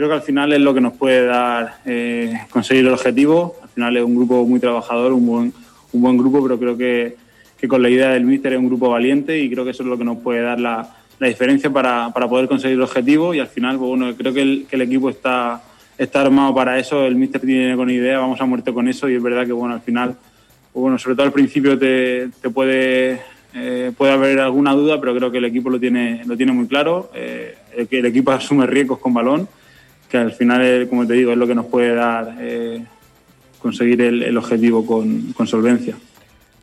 creo que al final es lo que nos puede dar eh, conseguir el objetivo. Al final es un grupo muy trabajador, un buen, un buen grupo, pero creo que, que con la idea del míster es un grupo valiente y creo que eso es lo que nos puede dar la, la diferencia para, para, poder conseguir el objetivo y al final, pues, bueno, creo que el, el equipo está, está armado para eso, el míster tiene con idea, vamos a muerte con eso y es verdad que, bueno, al final, pues, bueno, sobre todo al principio te, te puede, eh, puede haber alguna duda, pero creo que el equipo lo tiene, lo tiene muy claro, eh, el equipo asume riesgos con balón, que al final, como te digo, es lo que nos puede dar eh, conseguir el, el objetivo con, con solvencia.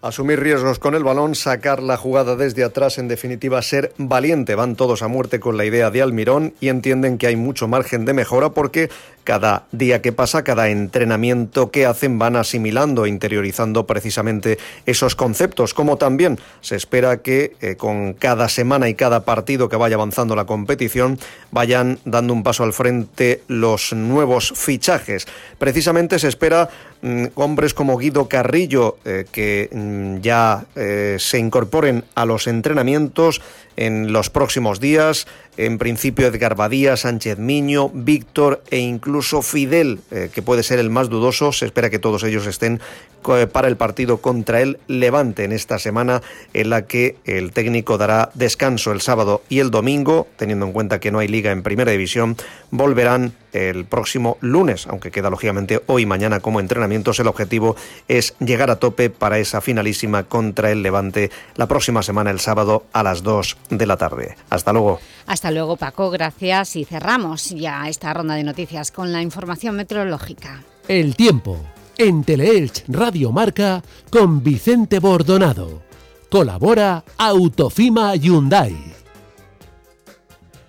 Asumir riesgos con el balón, sacar la jugada desde atrás, en definitiva ser valiente. Van todos a muerte con la idea de Almirón y entienden que hay mucho margen de mejora porque cada día que pasa, cada entrenamiento que hacen van asimilando interiorizando precisamente esos conceptos, como también se espera que eh, con cada semana y cada partido que vaya avanzando la competición vayan dando un paso al frente los nuevos fichajes. Precisamente se espera mm, hombres como Guido Carrillo eh, que mm, ya eh, se incorporen a los entrenamientos en los próximos días. En principio Edgar Badía, Sánchez Miño, Víctor e incluso Fidel, eh, que puede ser el más dudoso. Se espera que todos ellos estén eh, para el partido contra el Levante en esta semana en la que el técnico dará descanso el sábado y el domingo, teniendo en cuenta que no hay liga en primera división, volverán el próximo lunes, aunque queda lógicamente hoy y mañana como entrenamientos. El objetivo es llegar a tope para esa finalísima contra el Levante la próxima semana, el sábado a las 2 de la tarde. Hasta luego. Hasta luego, Paco. Gracias. Y cerramos ya esta ronda de noticias con la información meteorológica. El tiempo en Teleelch Radio Marca con Vicente Bordonado. Colabora Autofima Hyundai.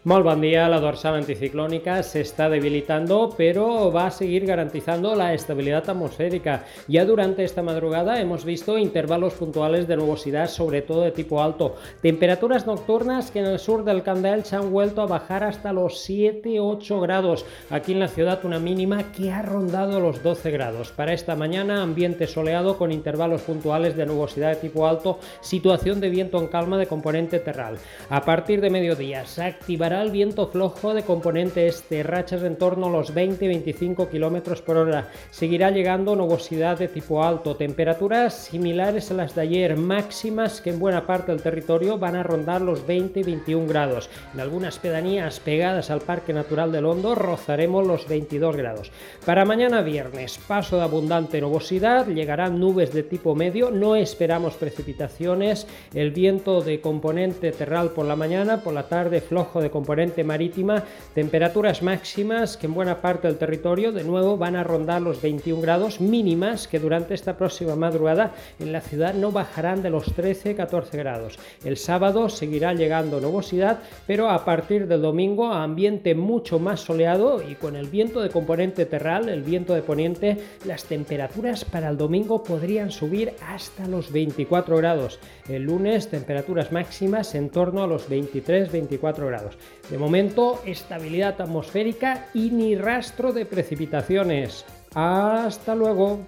Molt bon dia, la dorsal anticiclónica se está debilitando, pero va a seguir garantizando la estabilidad atmosférica. Ya durante esta madrugada hemos visto intervalos puntuales de nubosidad, sobre todo de tipo alto. Temperaturas nocturnas que en el sur del Candel se han vuelto a bajar hasta los 7-8 grados. Aquí en la ciudad una mínima que ha rondado los 12 grados. Para esta mañana ambiente soleado con intervalos puntuales de nubosidad de tipo alto, situación de viento en calma de componente terral. A partir de mediodía se activará el viento flojo de componente este, rachas en torno a los 20-25 km por hora. Seguirá llegando nubosidad de tipo alto, temperaturas similares a las de ayer, máximas que en buena parte del territorio van a rondar los 20-21 grados. En algunas pedanías pegadas al Parque Natural del Hondo rozaremos los 22 grados. Para mañana viernes, paso de abundante nubosidad, llegarán nubes de tipo medio, no esperamos precipitaciones, el viento de componente terral por la mañana, por la tarde flojo de componente marítima, temperaturas máximas que en buena parte del territorio de nuevo van a rondar los 21 grados mínimas que durante esta próxima madrugada en la ciudad no bajarán de los 13-14 grados. El sábado seguirá llegando nubosidad, pero a partir del domingo ambiente mucho más soleado y con el viento de componente terral, el viento de poniente, las temperaturas para el domingo podrían subir hasta los 24 grados. El lunes temperaturas máximas en torno a los 23-24 grados. De momento, estabilidad atmosférica y ni rastro de precipitaciones. Hasta luego.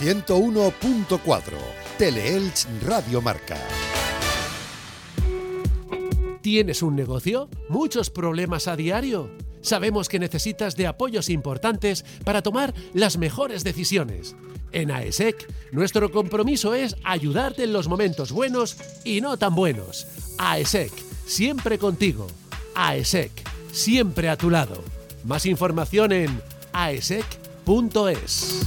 101.4 Teleelch Radio Marca. ¿Tienes un negocio? ¿Muchos problemas a diario? Sabemos que necesitas de apoyos importantes para tomar las mejores decisiones. En AESEC, nuestro compromiso es ayudarte en los momentos buenos y no tan buenos. AESEC, siempre contigo. AESEC, siempre a tu lado. Más información en aesec.es.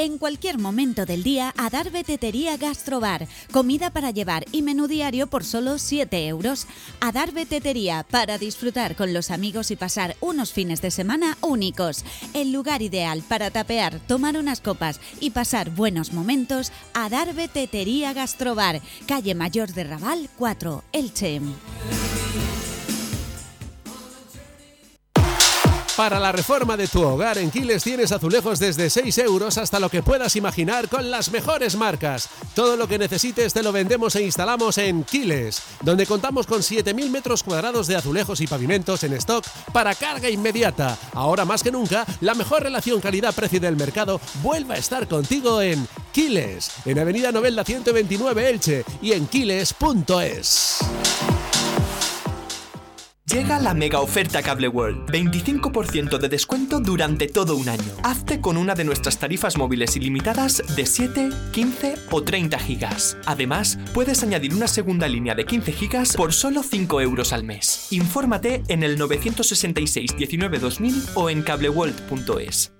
En cualquier momento del día, Adarve Tetería Gastrobar. Comida para llevar y menú diario por solo 7 euros. Adarve Tetería, para disfrutar con los amigos y pasar unos fines de semana únicos. El lugar ideal para tapear, tomar unas copas y pasar buenos momentos, Adarve Tetería Gastrobar. Calle Mayor de Raval 4, Elche. Para la reforma de tu hogar en Quiles tienes azulejos desde 6 euros hasta lo que puedas imaginar con las mejores marcas. Todo lo que necesites te lo vendemos e instalamos en Quiles, donde contamos con 7.000 metros cuadrados de azulejos y pavimentos en stock para carga inmediata. Ahora más que nunca, la mejor relación calidad-precio del mercado vuelve a estar contigo en Quiles, en Avenida Novelda 129 Elche y en quiles.es. Llega la mega oferta Cable World. 25% de descuento durante todo un año. Hazte con una de nuestras tarifas móviles ilimitadas de 7, 15 o 30 gigas. Además, puedes añadir una segunda línea de 15 gigas por solo 5 euros al mes. Infórmate en el 966 19 2000 o en cableworld.es.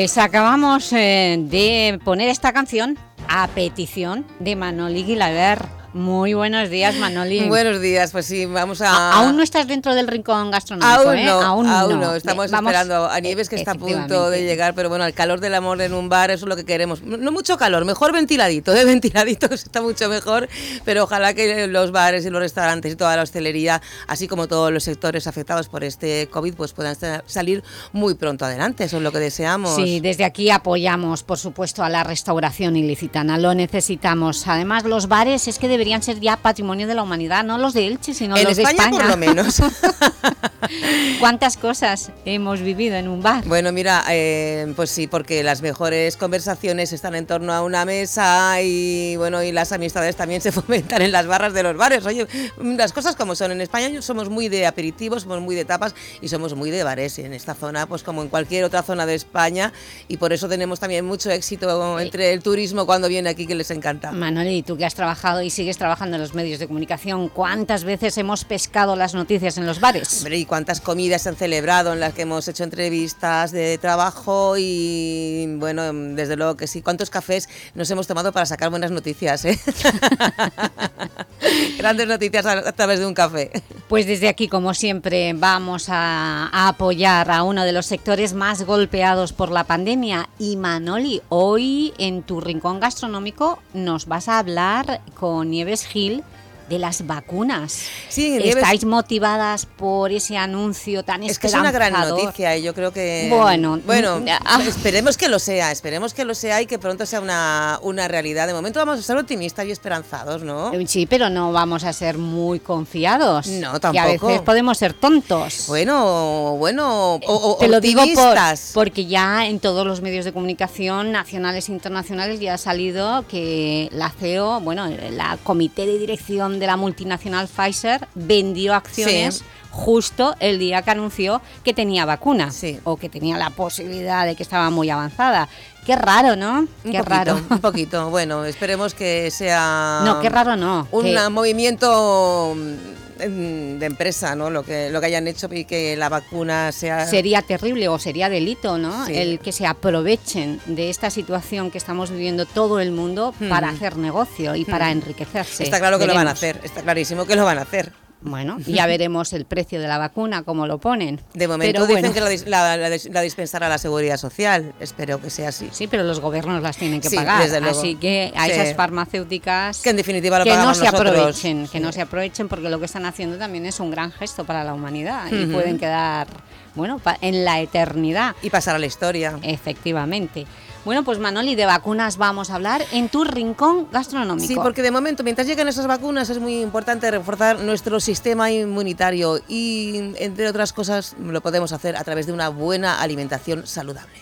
Pues acabamos eh, de poner esta canción a petición de Manoli Guilaber. Muy buenos días, Manoli. Buenos días, pues sí, vamos a... A- Aún no estás dentro del rincón gastronómico, Aún ¿eh? no, Aún, no. Estamos Vamos- esperando a Nieves que está a punto de llegar, pero bueno, el calor del amor en un bar, eso es lo que queremos. No mucho calor, mejor ventiladito, ¿eh? ventiladito está mucho mejor, pero ojalá que los bares y los restaurantes y toda la hostelería, así como todos los sectores afectados por este COVID, pues puedan sa- salir muy pronto adelante, eso es lo que deseamos. Sí, desde aquí apoyamos, por supuesto, a la restauración ilicitana. Lo necesitamos. Además, los bares es que deberían ser ya patrimonio de la humanidad, no los de Elche, sino En los de España, España. por lo menos. ¿Cuántas cosas hemos vivido en un bar? Bueno, mira, eh, pues sí, porque las mejores conversaciones están en torno a una mesa y bueno, y las amistades también se fomentan en las barras de los bares. Oye, las cosas como son. En España somos muy de aperitivos, somos muy de tapas y somos muy de bares. Y en esta zona, pues como en cualquier otra zona de España, y por eso tenemos también mucho éxito entre el turismo cuando viene aquí, que les encanta. Manoli, tú que has trabajado y sigues trabajando en los medios de comunicación, ¿cuántas veces hemos pescado las noticias en los bares? Hombre, y cuántas comidas se han celebrado en las que hemos hecho entrevistas de trabajo y bueno, desde luego que sí. ¿Cuántos cafés nos hemos tomado para sacar buenas noticias? eh? Grandes noticias a, a través de un café. Pues desde aquí, como siempre, vamos a, a apoyar a uno de los sectores más golpeados por la pandemia. Y Manoli, hoy en tu rincón gastronómico nos vas a hablar con Nieves Gil de las vacunas. Sí, ¿Estáis motivadas por ese anuncio tan Es que es una gran noticia y yo creo que... Bueno, bueno ah. esperemos que lo sea, esperemos que lo sea y que pronto sea una, una realidad. De momento vamos a ser optimistas y esperanzados, ¿no? Sí, pero no vamos a ser muy confiados. No, Que a tampoco. veces podemos ser tontos. Bueno, bueno, o, o- Te lo digo por- optimistas. porque ya en todos los medios de comunicación nacionales e internacionales ya ha salido que la CEO, bueno, la comité de dirección de la multinacional Pfizer vendió acciones. Justo el día que anunció que tenía vacuna o que tenía la posibilidad de que estaba muy avanzada. Qué raro, ¿no? Un Qué poquito, raro. un poquito. Bueno, esperemos que sea... No, qué raro no. Un que- movimiento mm, de empresa, ¿no? Lo que, lo que hayan hecho y que la vacuna sea... Sería terrible o sería delito, ¿no? Sí. El que se aprovechen de esta situación que estamos viviendo todo el mundo para Mm. hacer negocio y para Mm. enriquecerse. Está claro que lo van a hacer, está clarísimo que lo van a hacer. Bueno, ya veremos el precio de la vacuna, cómo lo ponen. De momento Pero dicen bueno. que la, la- la dis- la dispensará la Seguridad Social. Espero que sea así. Sí, pero los gobiernos las tienen que Sí, pagar. desde luego. Así que a Sí. esas farmacéuticas Que en definitiva lo que no se nosotros. aprovechen, que no se aprovechen porque lo que están haciendo también es un gran gesto para la humanidad y Ujú. pueden quedar, bueno, en la eternidad. Y pasar a la historia. Efectivamente. Bueno, pues Manoli, de vacunas vamos a hablar en tu rincón gastronómico. Sí, porque de momento, mientras lleguen esas vacunas, es muy importante reforzar nuestro sistema inmunitario y, entre otras cosas, lo podemos hacer a través de una buena alimentación saludable.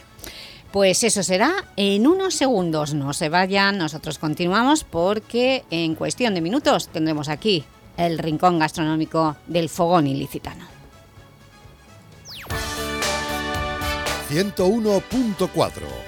Pues eso será en unos segundos. No se vayan, nosotros continuamos porque en cuestión de minutos tendremos aquí el rincón gastronómico del fogón ilicitano. 101.4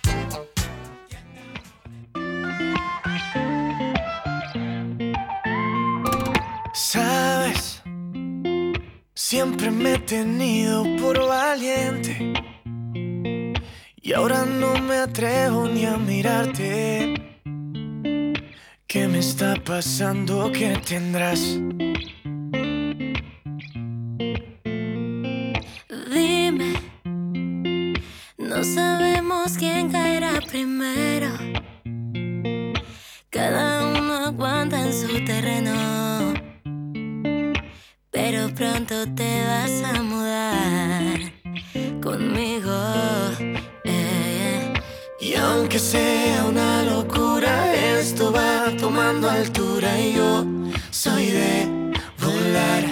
Siempre me he tenido por valiente. Y ahora no me atrevo ni a mirarte. ¿Qué me está pasando? ¿Qué tendrás? Dime, no sabemos quién caerá sea una locura, esto va tomando altura y yo soy de volar.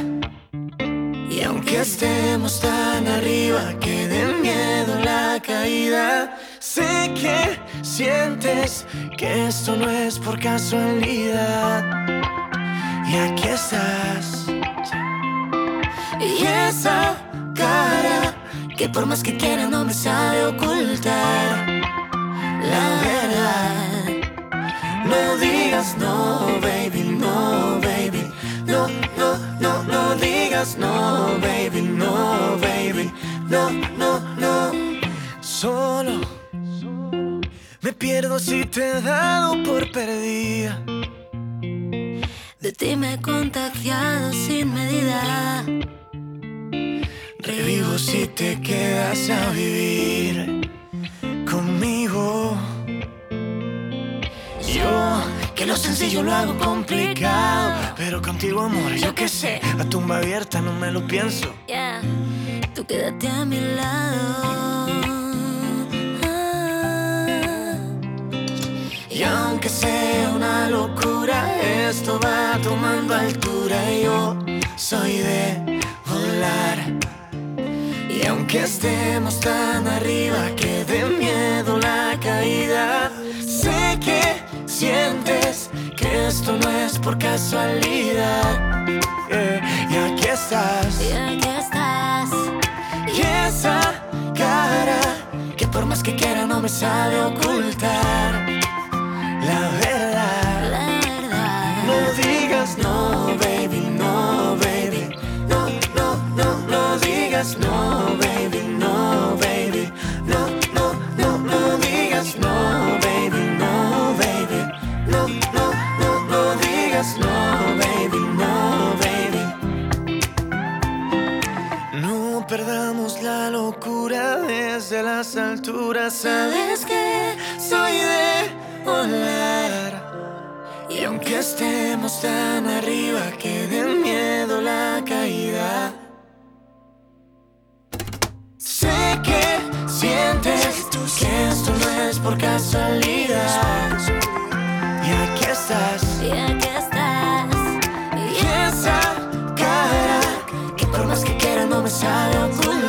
Y aunque estemos tan arriba que de miedo la caída, sé que sientes que esto no es por casualidad. Y aquí estás. Y esa cara que por más que quiera no me sabe ocultar la verdad. No digas no, baby, no, baby. No, no, no, no digas no, baby, no, baby. No, no, no. Solo me pierdo si te he dado por perdida. De ti me he contagiado sin medida. Revivo si te quedas a vivir conmigo. Yo, que lo sencillo lo hago complicado. Pero contigo, amor, yo qué sé. A tumba abierta no me lo pienso. Yeah, tú quédate a mi lado. Ah. Y aunque sea una locura, esto va tomando altura. y Yo soy de volar. Y aunque estemos tan arriba que de miedo la caída, sé que sientes que esto no es por casualidad. Eh, y aquí estás. Y aquí estás. Y esa cara que por más que quiera no me sabe ocultar. La verdad. Desde las alturas. Sabes que soy de volar. Y aunque estemos tan arriba que de miedo la caída, sé que sientes que esto no es por casualidad. Y aquí estás. Y aquí estás. Y esa cara que por más que quiera no me sabe ocultar.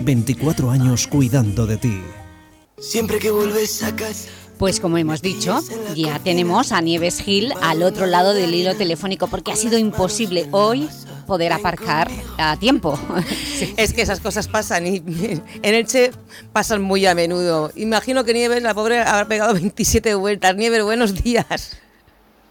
24 años cuidando de ti. Siempre que vuelves a casa. Pues como hemos dicho, ya tenemos a Nieves Gil al otro lado del hilo telefónico porque ha sido imposible hoy poder aparcar a tiempo. Es que esas cosas pasan y en Elche pasan muy a menudo. Imagino que Nieves, la pobre, habrá pegado 27 vueltas. Nieves, buenos días.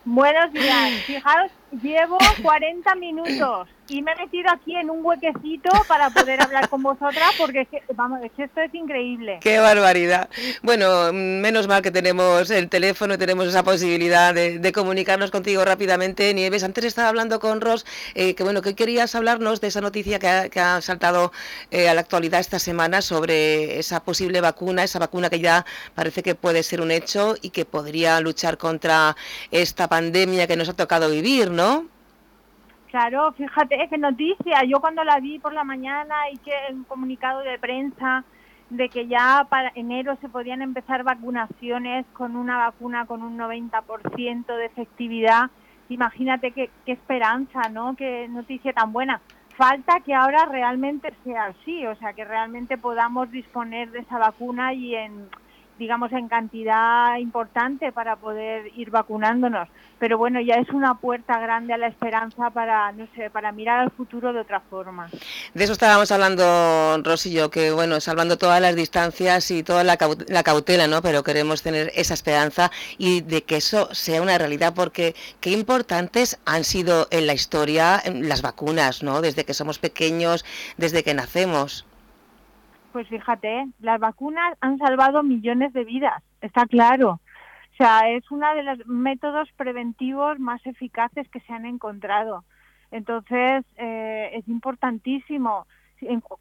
Buenos días. Fijaros, llevo 40 minutos y me he metido aquí en un huequecito para poder hablar con vosotras porque es que, vamos, es que esto es increíble. ¡Qué barbaridad! Bueno, menos mal que tenemos el teléfono tenemos esa posibilidad de, comunicarnos contigo rápidamente. Nieves, antes estaba hablando con Ros, eh, que bueno, que querías hablarnos de esa noticia que ha, que ha saltado eh, a la actualidad esta semana sobre esa posible vacuna, esa vacuna que ya parece que puede ser un hecho y que podría luchar contra esta pandemia que nos ha tocado vivir, ¿no? Claro, fíjate, qué noticia. Yo cuando la vi por la mañana y que un comunicado de prensa de que ya para enero se podían empezar vacunaciones con una vacuna con un 90% de efectividad, imagínate qué, qué esperanza, ¿no? Qué noticia tan buena. Falta que ahora realmente sea así, o sea, que realmente podamos disponer de esa vacuna y en digamos en cantidad importante para poder ir vacunándonos, pero bueno, ya es una puerta grande a la esperanza para no sé, para mirar al futuro de otra forma. De eso estábamos hablando yo, que bueno, salvando todas las distancias y toda la, cau- la cautela, ¿no? Pero queremos tener esa esperanza y de que eso sea una realidad, porque qué importantes han sido en la historia em, las vacunas, ¿no? Desde que somos pequeños, desde que nacemos. Pues fíjate, las vacunas han salvado millones de vidas, está claro. O sea, es uno de los métodos preventivos más eficaces que se han encontrado. Entonces, eh, es importantísimo.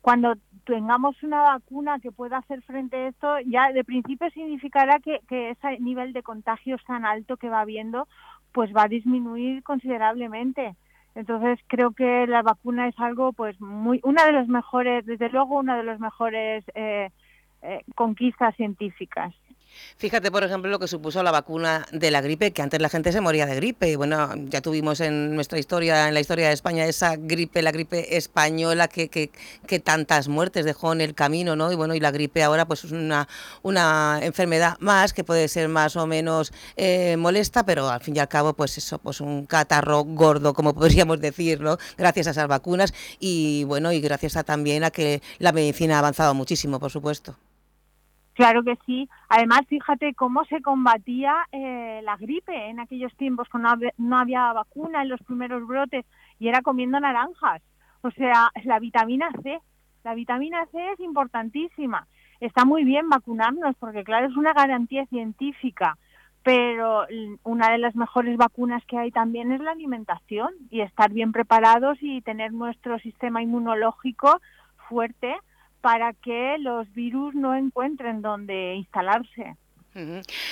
Cuando tengamos una vacuna que pueda hacer frente a esto, ya de principio significará que, que ese nivel de contagios tan alto que va habiendo, pues va a disminuir considerablemente. Entonces creo que la vacuna es algo, pues muy, una de las mejores, desde luego, una de las mejores eh, eh, conquistas científicas. Fíjate, por ejemplo, lo que supuso la vacuna de la gripe, que antes la gente se moría de gripe. Y bueno, ya tuvimos en nuestra historia, en la historia de España, esa gripe, la gripe española, que, que, que tantas muertes dejó en el camino, ¿no? Y bueno, y la gripe ahora, pues es una, una enfermedad más que puede ser más o menos eh, molesta, pero al fin y al cabo, pues eso, pues un catarro gordo, como podríamos decirlo, gracias a esas vacunas. Y bueno, y gracias a, también a que la medicina ha avanzado muchísimo, por supuesto. Claro que sí. Además, fíjate cómo se combatía eh, la gripe en aquellos tiempos cuando no hab- no había vacuna en los primeros brotes y era comiendo naranjas. O sea, la vitamina C. La vitamina C es importantísima. Está muy bien vacunarnos porque, claro, es una garantía científica. Pero una de las mejores vacunas que hay también es la alimentación y estar bien preparados y tener nuestro sistema inmunológico fuerte para que los virus no encuentren dónde instalarse.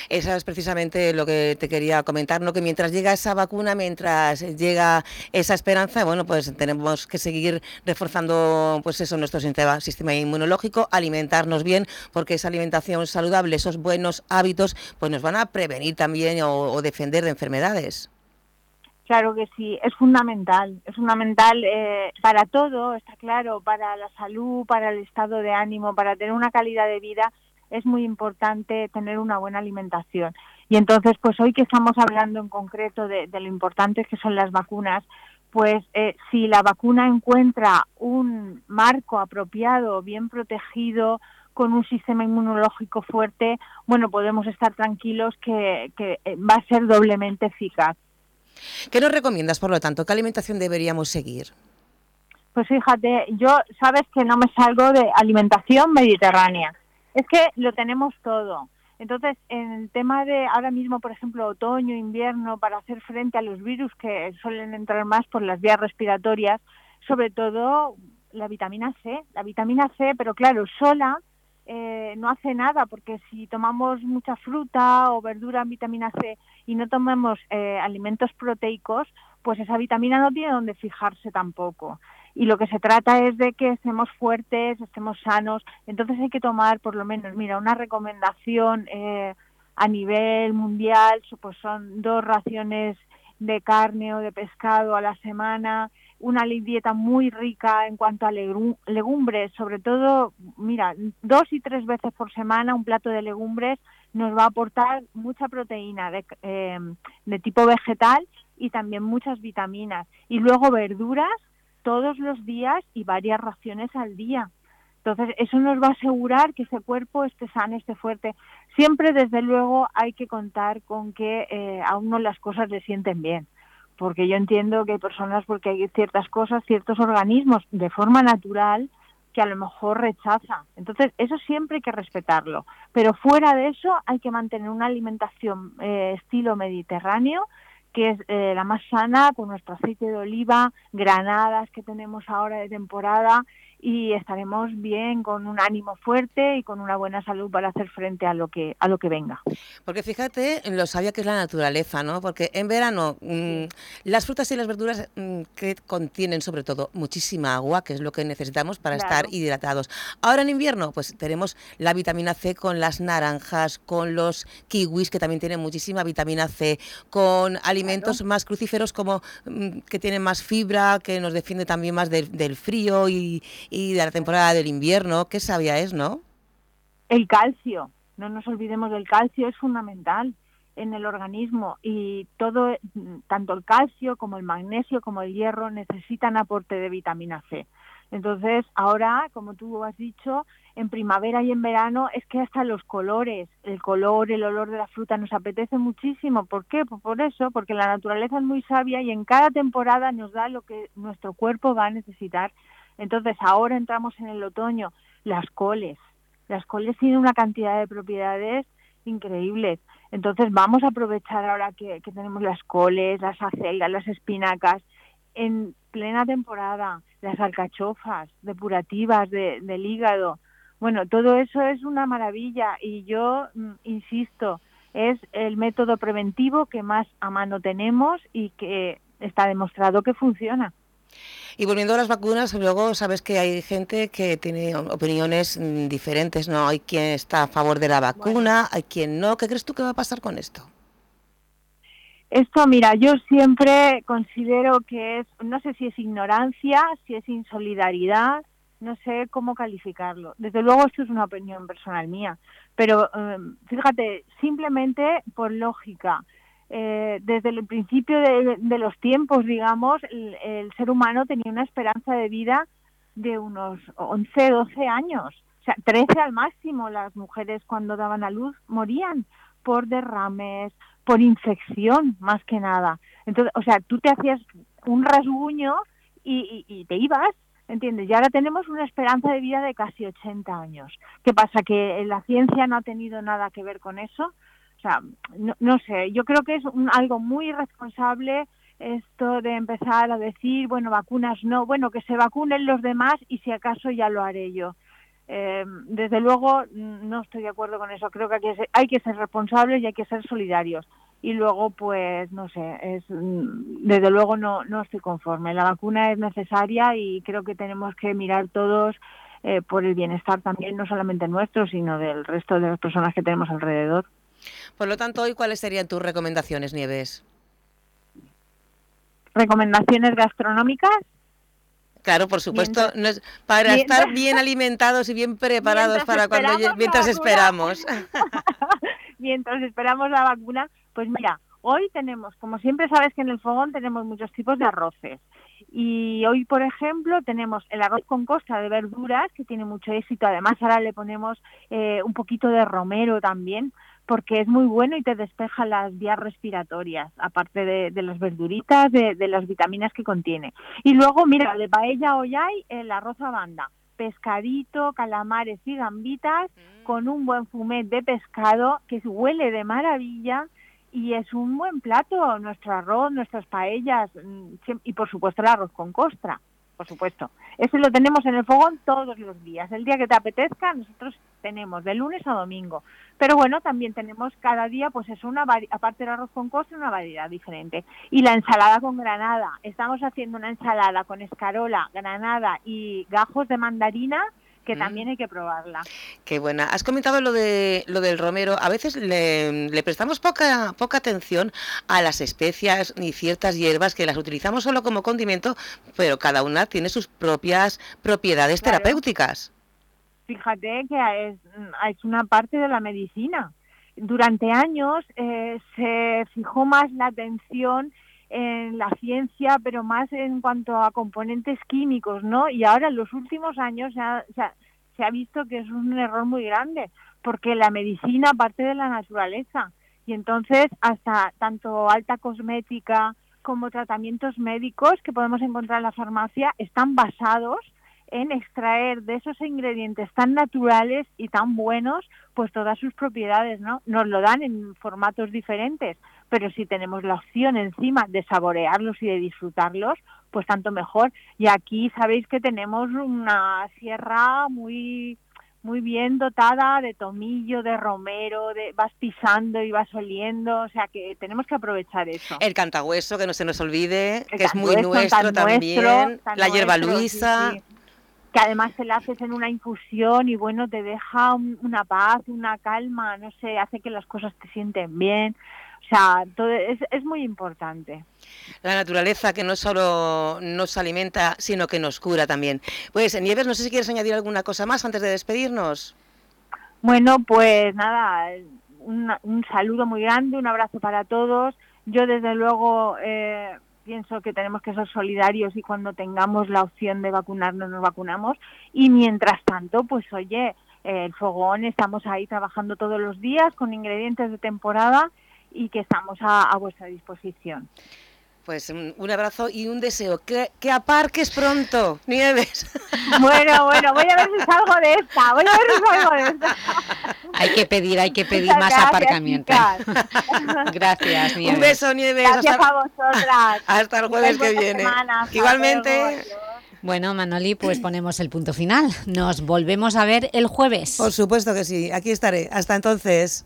Eso es precisamente lo que te quería comentar, ¿no? que mientras llega esa vacuna, mientras llega esa esperanza, bueno, pues tenemos que seguir reforzando pues eso, nuestro sistema, inmunológico, alimentarnos bien, porque esa alimentación saludable, esos buenos hábitos, pues nos van a prevenir también o defender de enfermedades. Claro que sí, es fundamental, es fundamental eh, para todo, está claro, para la salud, para el estado de ánimo, para tener una calidad de vida, es muy importante tener una buena alimentación. Y entonces, pues hoy que estamos hablando en concreto de, lo importantes que son las vacunas, pues eh, si la vacuna encuentra un marco apropiado, bien protegido, con un sistema inmunológico fuerte, bueno, podemos estar tranquilos que, que eh, va a ser doblemente eficaz. ¿Qué nos recomiendas, por lo tanto? ¿Qué alimentación deberíamos seguir? Pues fíjate, yo sabes que no me salgo de alimentación mediterránea. Es que lo tenemos todo. Entonces, en el tema de ahora mismo, por ejemplo, otoño, invierno, para hacer frente a los virus que suelen entrar más por las vías respiratorias, sobre todo la vitamina C. La vitamina C, pero claro, sola eh, no hace nada, porque si tomamos mucha fruta o verdura vitamina C y no tomamos eh, alimentos proteicos, pues esa vitamina no tiene donde fijarse tampoco. Y lo que se trata es de que estemos fuertes, estemos sanos. Entonces hay que tomar, por lo menos, mira, una recomendación eh, a nivel mundial, pues son dos raciones de carne o de pescado a la semana, una dieta muy rica en cuanto a legu- legumbres, sobre todo, mira, dos y tres veces por semana un plato de legumbres nos va a aportar mucha proteína de, eh, de tipo vegetal y también muchas vitaminas. Y luego verduras todos los días y varias raciones al día. Entonces, eso nos va a asegurar que ese cuerpo esté sano, esté fuerte. Siempre, desde luego, hay que contar con que eh, a uno las cosas le sienten bien. Porque yo entiendo que hay personas, porque hay ciertas cosas, ciertos organismos, de forma natural, que a lo mejor rechaza. Entonces, eso siempre hay que respetarlo. Pero fuera de eso, hay que mantener una alimentación eh, estilo mediterráneo, que es eh, la más sana, con nuestro aceite de oliva, granadas que tenemos ahora de temporada y estaremos bien con un ánimo fuerte y con una buena salud para hacer frente a lo que a lo que venga. Porque fíjate lo sabia que es la naturaleza, ¿no? Porque en verano mm, las frutas y las verduras mm, que contienen sobre todo muchísima agua, que es lo que necesitamos para Claro. estar hidratados. Ahora en invierno, pues tenemos la vitamina C con las naranjas, con los kiwis que también tienen muchísima vitamina C, con alimentos más crucíferos como mm, que tienen más fibra, que nos defiende también más del, del frío y, y de la temporada del invierno. Qué sabia es, ¿no? El calcio, no nos olvidemos del calcio, es fundamental en el organismo y todo, tanto el calcio como el magnesio como el hierro necesitan aporte de vitamina C. Entonces, ahora, como tú has dicho, en primavera y en verano es que hasta los colores, el color, el olor de la fruta nos apetece muchísimo. ¿Por qué? Pues por eso, porque la naturaleza es muy sabia y en cada temporada nos da lo que nuestro cuerpo va a necesitar. Entonces, ahora entramos en el otoño, las coles. Las coles tienen una cantidad de propiedades increíbles. Entonces, vamos a aprovechar ahora que, tenemos las coles, las acelgas, las espinacas, en plena temporada, las alcachofas depurativas de- del hígado. Bueno, todo eso es una maravilla y yo mm, insisto, es el método preventivo que más a mano tenemos y que está demostrado que funciona. Y volviendo a las vacunas, luego sabes que hay gente que tiene opiniones mm, diferentes, ¿no? Hay quien está a favor de la vacuna, hay quien no. ¿Qué crees tú que va a pasar con esto? Esto, mira, yo siempre considero que es, no sé si es ignorancia, si es insolidaridad, no sé cómo calificarlo. Desde luego esto es una opinión personal mía, pero eh, fíjate, simplemente por lógica, eh, desde el principio de, los tiempos, digamos, el, el ser humano tenía una esperanza de vida de unos 11, 12 años. O sea, 13 al máximo las mujeres cuando daban a luz morían por derrames, por infección, más que nada. Entonces, o sea, tú te hacías un rasguño y, y- y te ibas, ¿entiendes? Y ahora tenemos una esperanza de vida de casi 80 años. ¿Qué pasa? ¿Que la ciencia no ha tenido nada que ver con eso? O sea, no, no sé, yo creo que es un- algo muy irresponsable esto de empezar a decir, bueno, vacunas no, bueno, que se vacunen los demás y si acaso ya lo haré yo. Eh, desde luego mm, no estoy de acuerdo con eso. Creo que hay que, ser, hay que ser responsables y hay que ser solidarios. Y luego, pues, no sé, es, mm, desde luego no, no estoy conforme. La vacuna es necesaria y creo que tenemos que mirar todos eh, por el bienestar también, no solamente nuestro, sino del resto de las personas que tenemos alrededor. Por lo tanto, hoy, ¿cuáles serían tus recomendaciones, Nieves? ¿Recomendaciones gastronómicas? Claro, por supuesto, Mientras- no es- para mientras- estar bien alimentados y bien preparados para cuando mientras esperamos. mientras esperamos la vacuna, pues mira, hoy tenemos, como siempre sabes que en el fogón tenemos muchos tipos de arroces. Y hoy, por ejemplo, tenemos el arroz con costra de verduras, que tiene mucho éxito. Además, ahora le ponemos eh, un poquito de romero también, porque es muy bueno y te despeja las vías respiratorias, aparte de, de las verduritas, de, de las vitaminas que contiene. Y luego, mira, de paella hoy hay el arroz a banda, pescadito, calamares y gambitas, con un buen fumet de pescado que huele de maravilla y es un buen plato, nuestro arroz, nuestras paellas mm, y por supuesto el arroz con costra, por supuesto. Ese lo tenemos en el fogón todos los días. El día que te apetezca, nosotros tenemos de lunes a domingo. Pero bueno, también tenemos cada día, pues es una aparte del arroz con costra, una variedad diferente. Y la ensalada con granada. Estamos haciendo una ensalada con escarola, granada y gajos de mandarina que Mm. también hay que probarla. Qué buena. Has comentado lo de lo del romero. A veces le, le prestamos poca poca atención a las especias y ciertas hierbas que las utilizamos solo como condimento, pero cada una tiene sus propias propiedades Claro. terapéuticas. Fíjate que es, es una parte de la medicina. Durante años eh, se fijó más la atención en la ciencia, pero más en cuanto a componentes químicos, ¿no? Y ahora en los últimos años se ha, se ha- se ha visto que es un error muy grande, porque la medicina parte de la naturaleza. Y entonces hasta tanto alta cosmética como tratamientos médicos que podemos encontrar en la farmacia están basados en extraer de esos ingredientes tan naturales y tan buenos, pues todas sus propiedades, ¿no? Nos lo dan en formatos diferentes, pero si tenemos la opción encima de saborearlos y de disfrutarlos, pues tanto mejor. Y aquí sabéis que tenemos una sierra muy muy bien dotada de tomillo, de romero, de vas pisando y vas oliendo, o sea que tenemos que aprovechar eso. El cantagüeso, que no se nos olvide, El que es muy nuestro también. nuestro, la hierba nuestro, luisa. sí. Que además te la haces en una infusión y bueno, te deja un- una paz, una calma, no sé, hace que las cosas te sienten bien. O sea, todo es, es muy importante. La naturaleza que no solo nos alimenta, sino que nos cura también. Pues, Nieves, no sé si quieres añadir alguna cosa más antes de despedirnos. Bueno, pues nada, un, un saludo muy grande, un abrazo para todos. Yo desde luego eh, pienso que tenemos que ser solidarios y cuando tengamos la opción de vacunarnos nos vacunamos. Y mientras tanto, pues oye, el fogón estamos ahí trabajando todos los días con ingredientes de temporada y que estamos a, a vuestra disposición. Pues un, un abrazo y un deseo. Que, que aparques pronto, Nieves. Bueno, bueno, voy a ver si salgo de esta, voy a ver si salgo de esta. Hay que pedir, hay que pedir Muchas más gracias, aparcamiento. chicas. Gracias, Nieves. Un beso, Nieves. Gracias hasta, a vosotras. hasta el jueves que viene. semana, Igualmente. Bueno, Manoli, pues ponemos el punto final. Nos volvemos a ver el jueves. Por supuesto que sí, aquí estaré. Hasta entonces.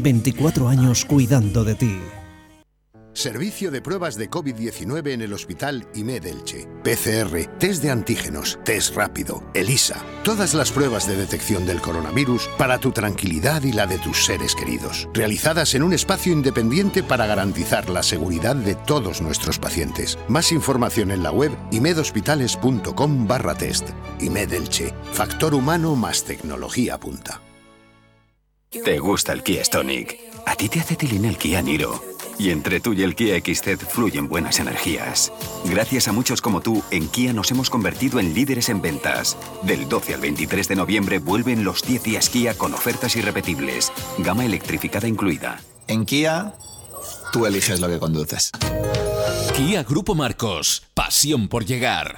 24 años cuidando de ti. Servicio de pruebas de COVID-19 en el Hospital IMED Elche. PCR, test de antígenos, test rápido, ELISA. Todas las pruebas de detección del coronavirus para tu tranquilidad y la de tus seres queridos. Realizadas en un espacio independiente para garantizar la seguridad de todos nuestros pacientes. Más información en la web imedhospitales.com barra test. IMED Elche. Factor humano más tecnología punta. ¿Te gusta el Kia Stonic? A ti te hace tilín el Kia Niro. Y entre tú y el Kia XZ fluyen buenas energías. Gracias a muchos como tú, en Kia nos hemos convertido en líderes en ventas. Del 12 al 23 de noviembre vuelven los 10 días Kia con ofertas irrepetibles. Gama electrificada incluida. En Kia, tú eliges lo que conduces. Kia Grupo Marcos. Pasión por llegar.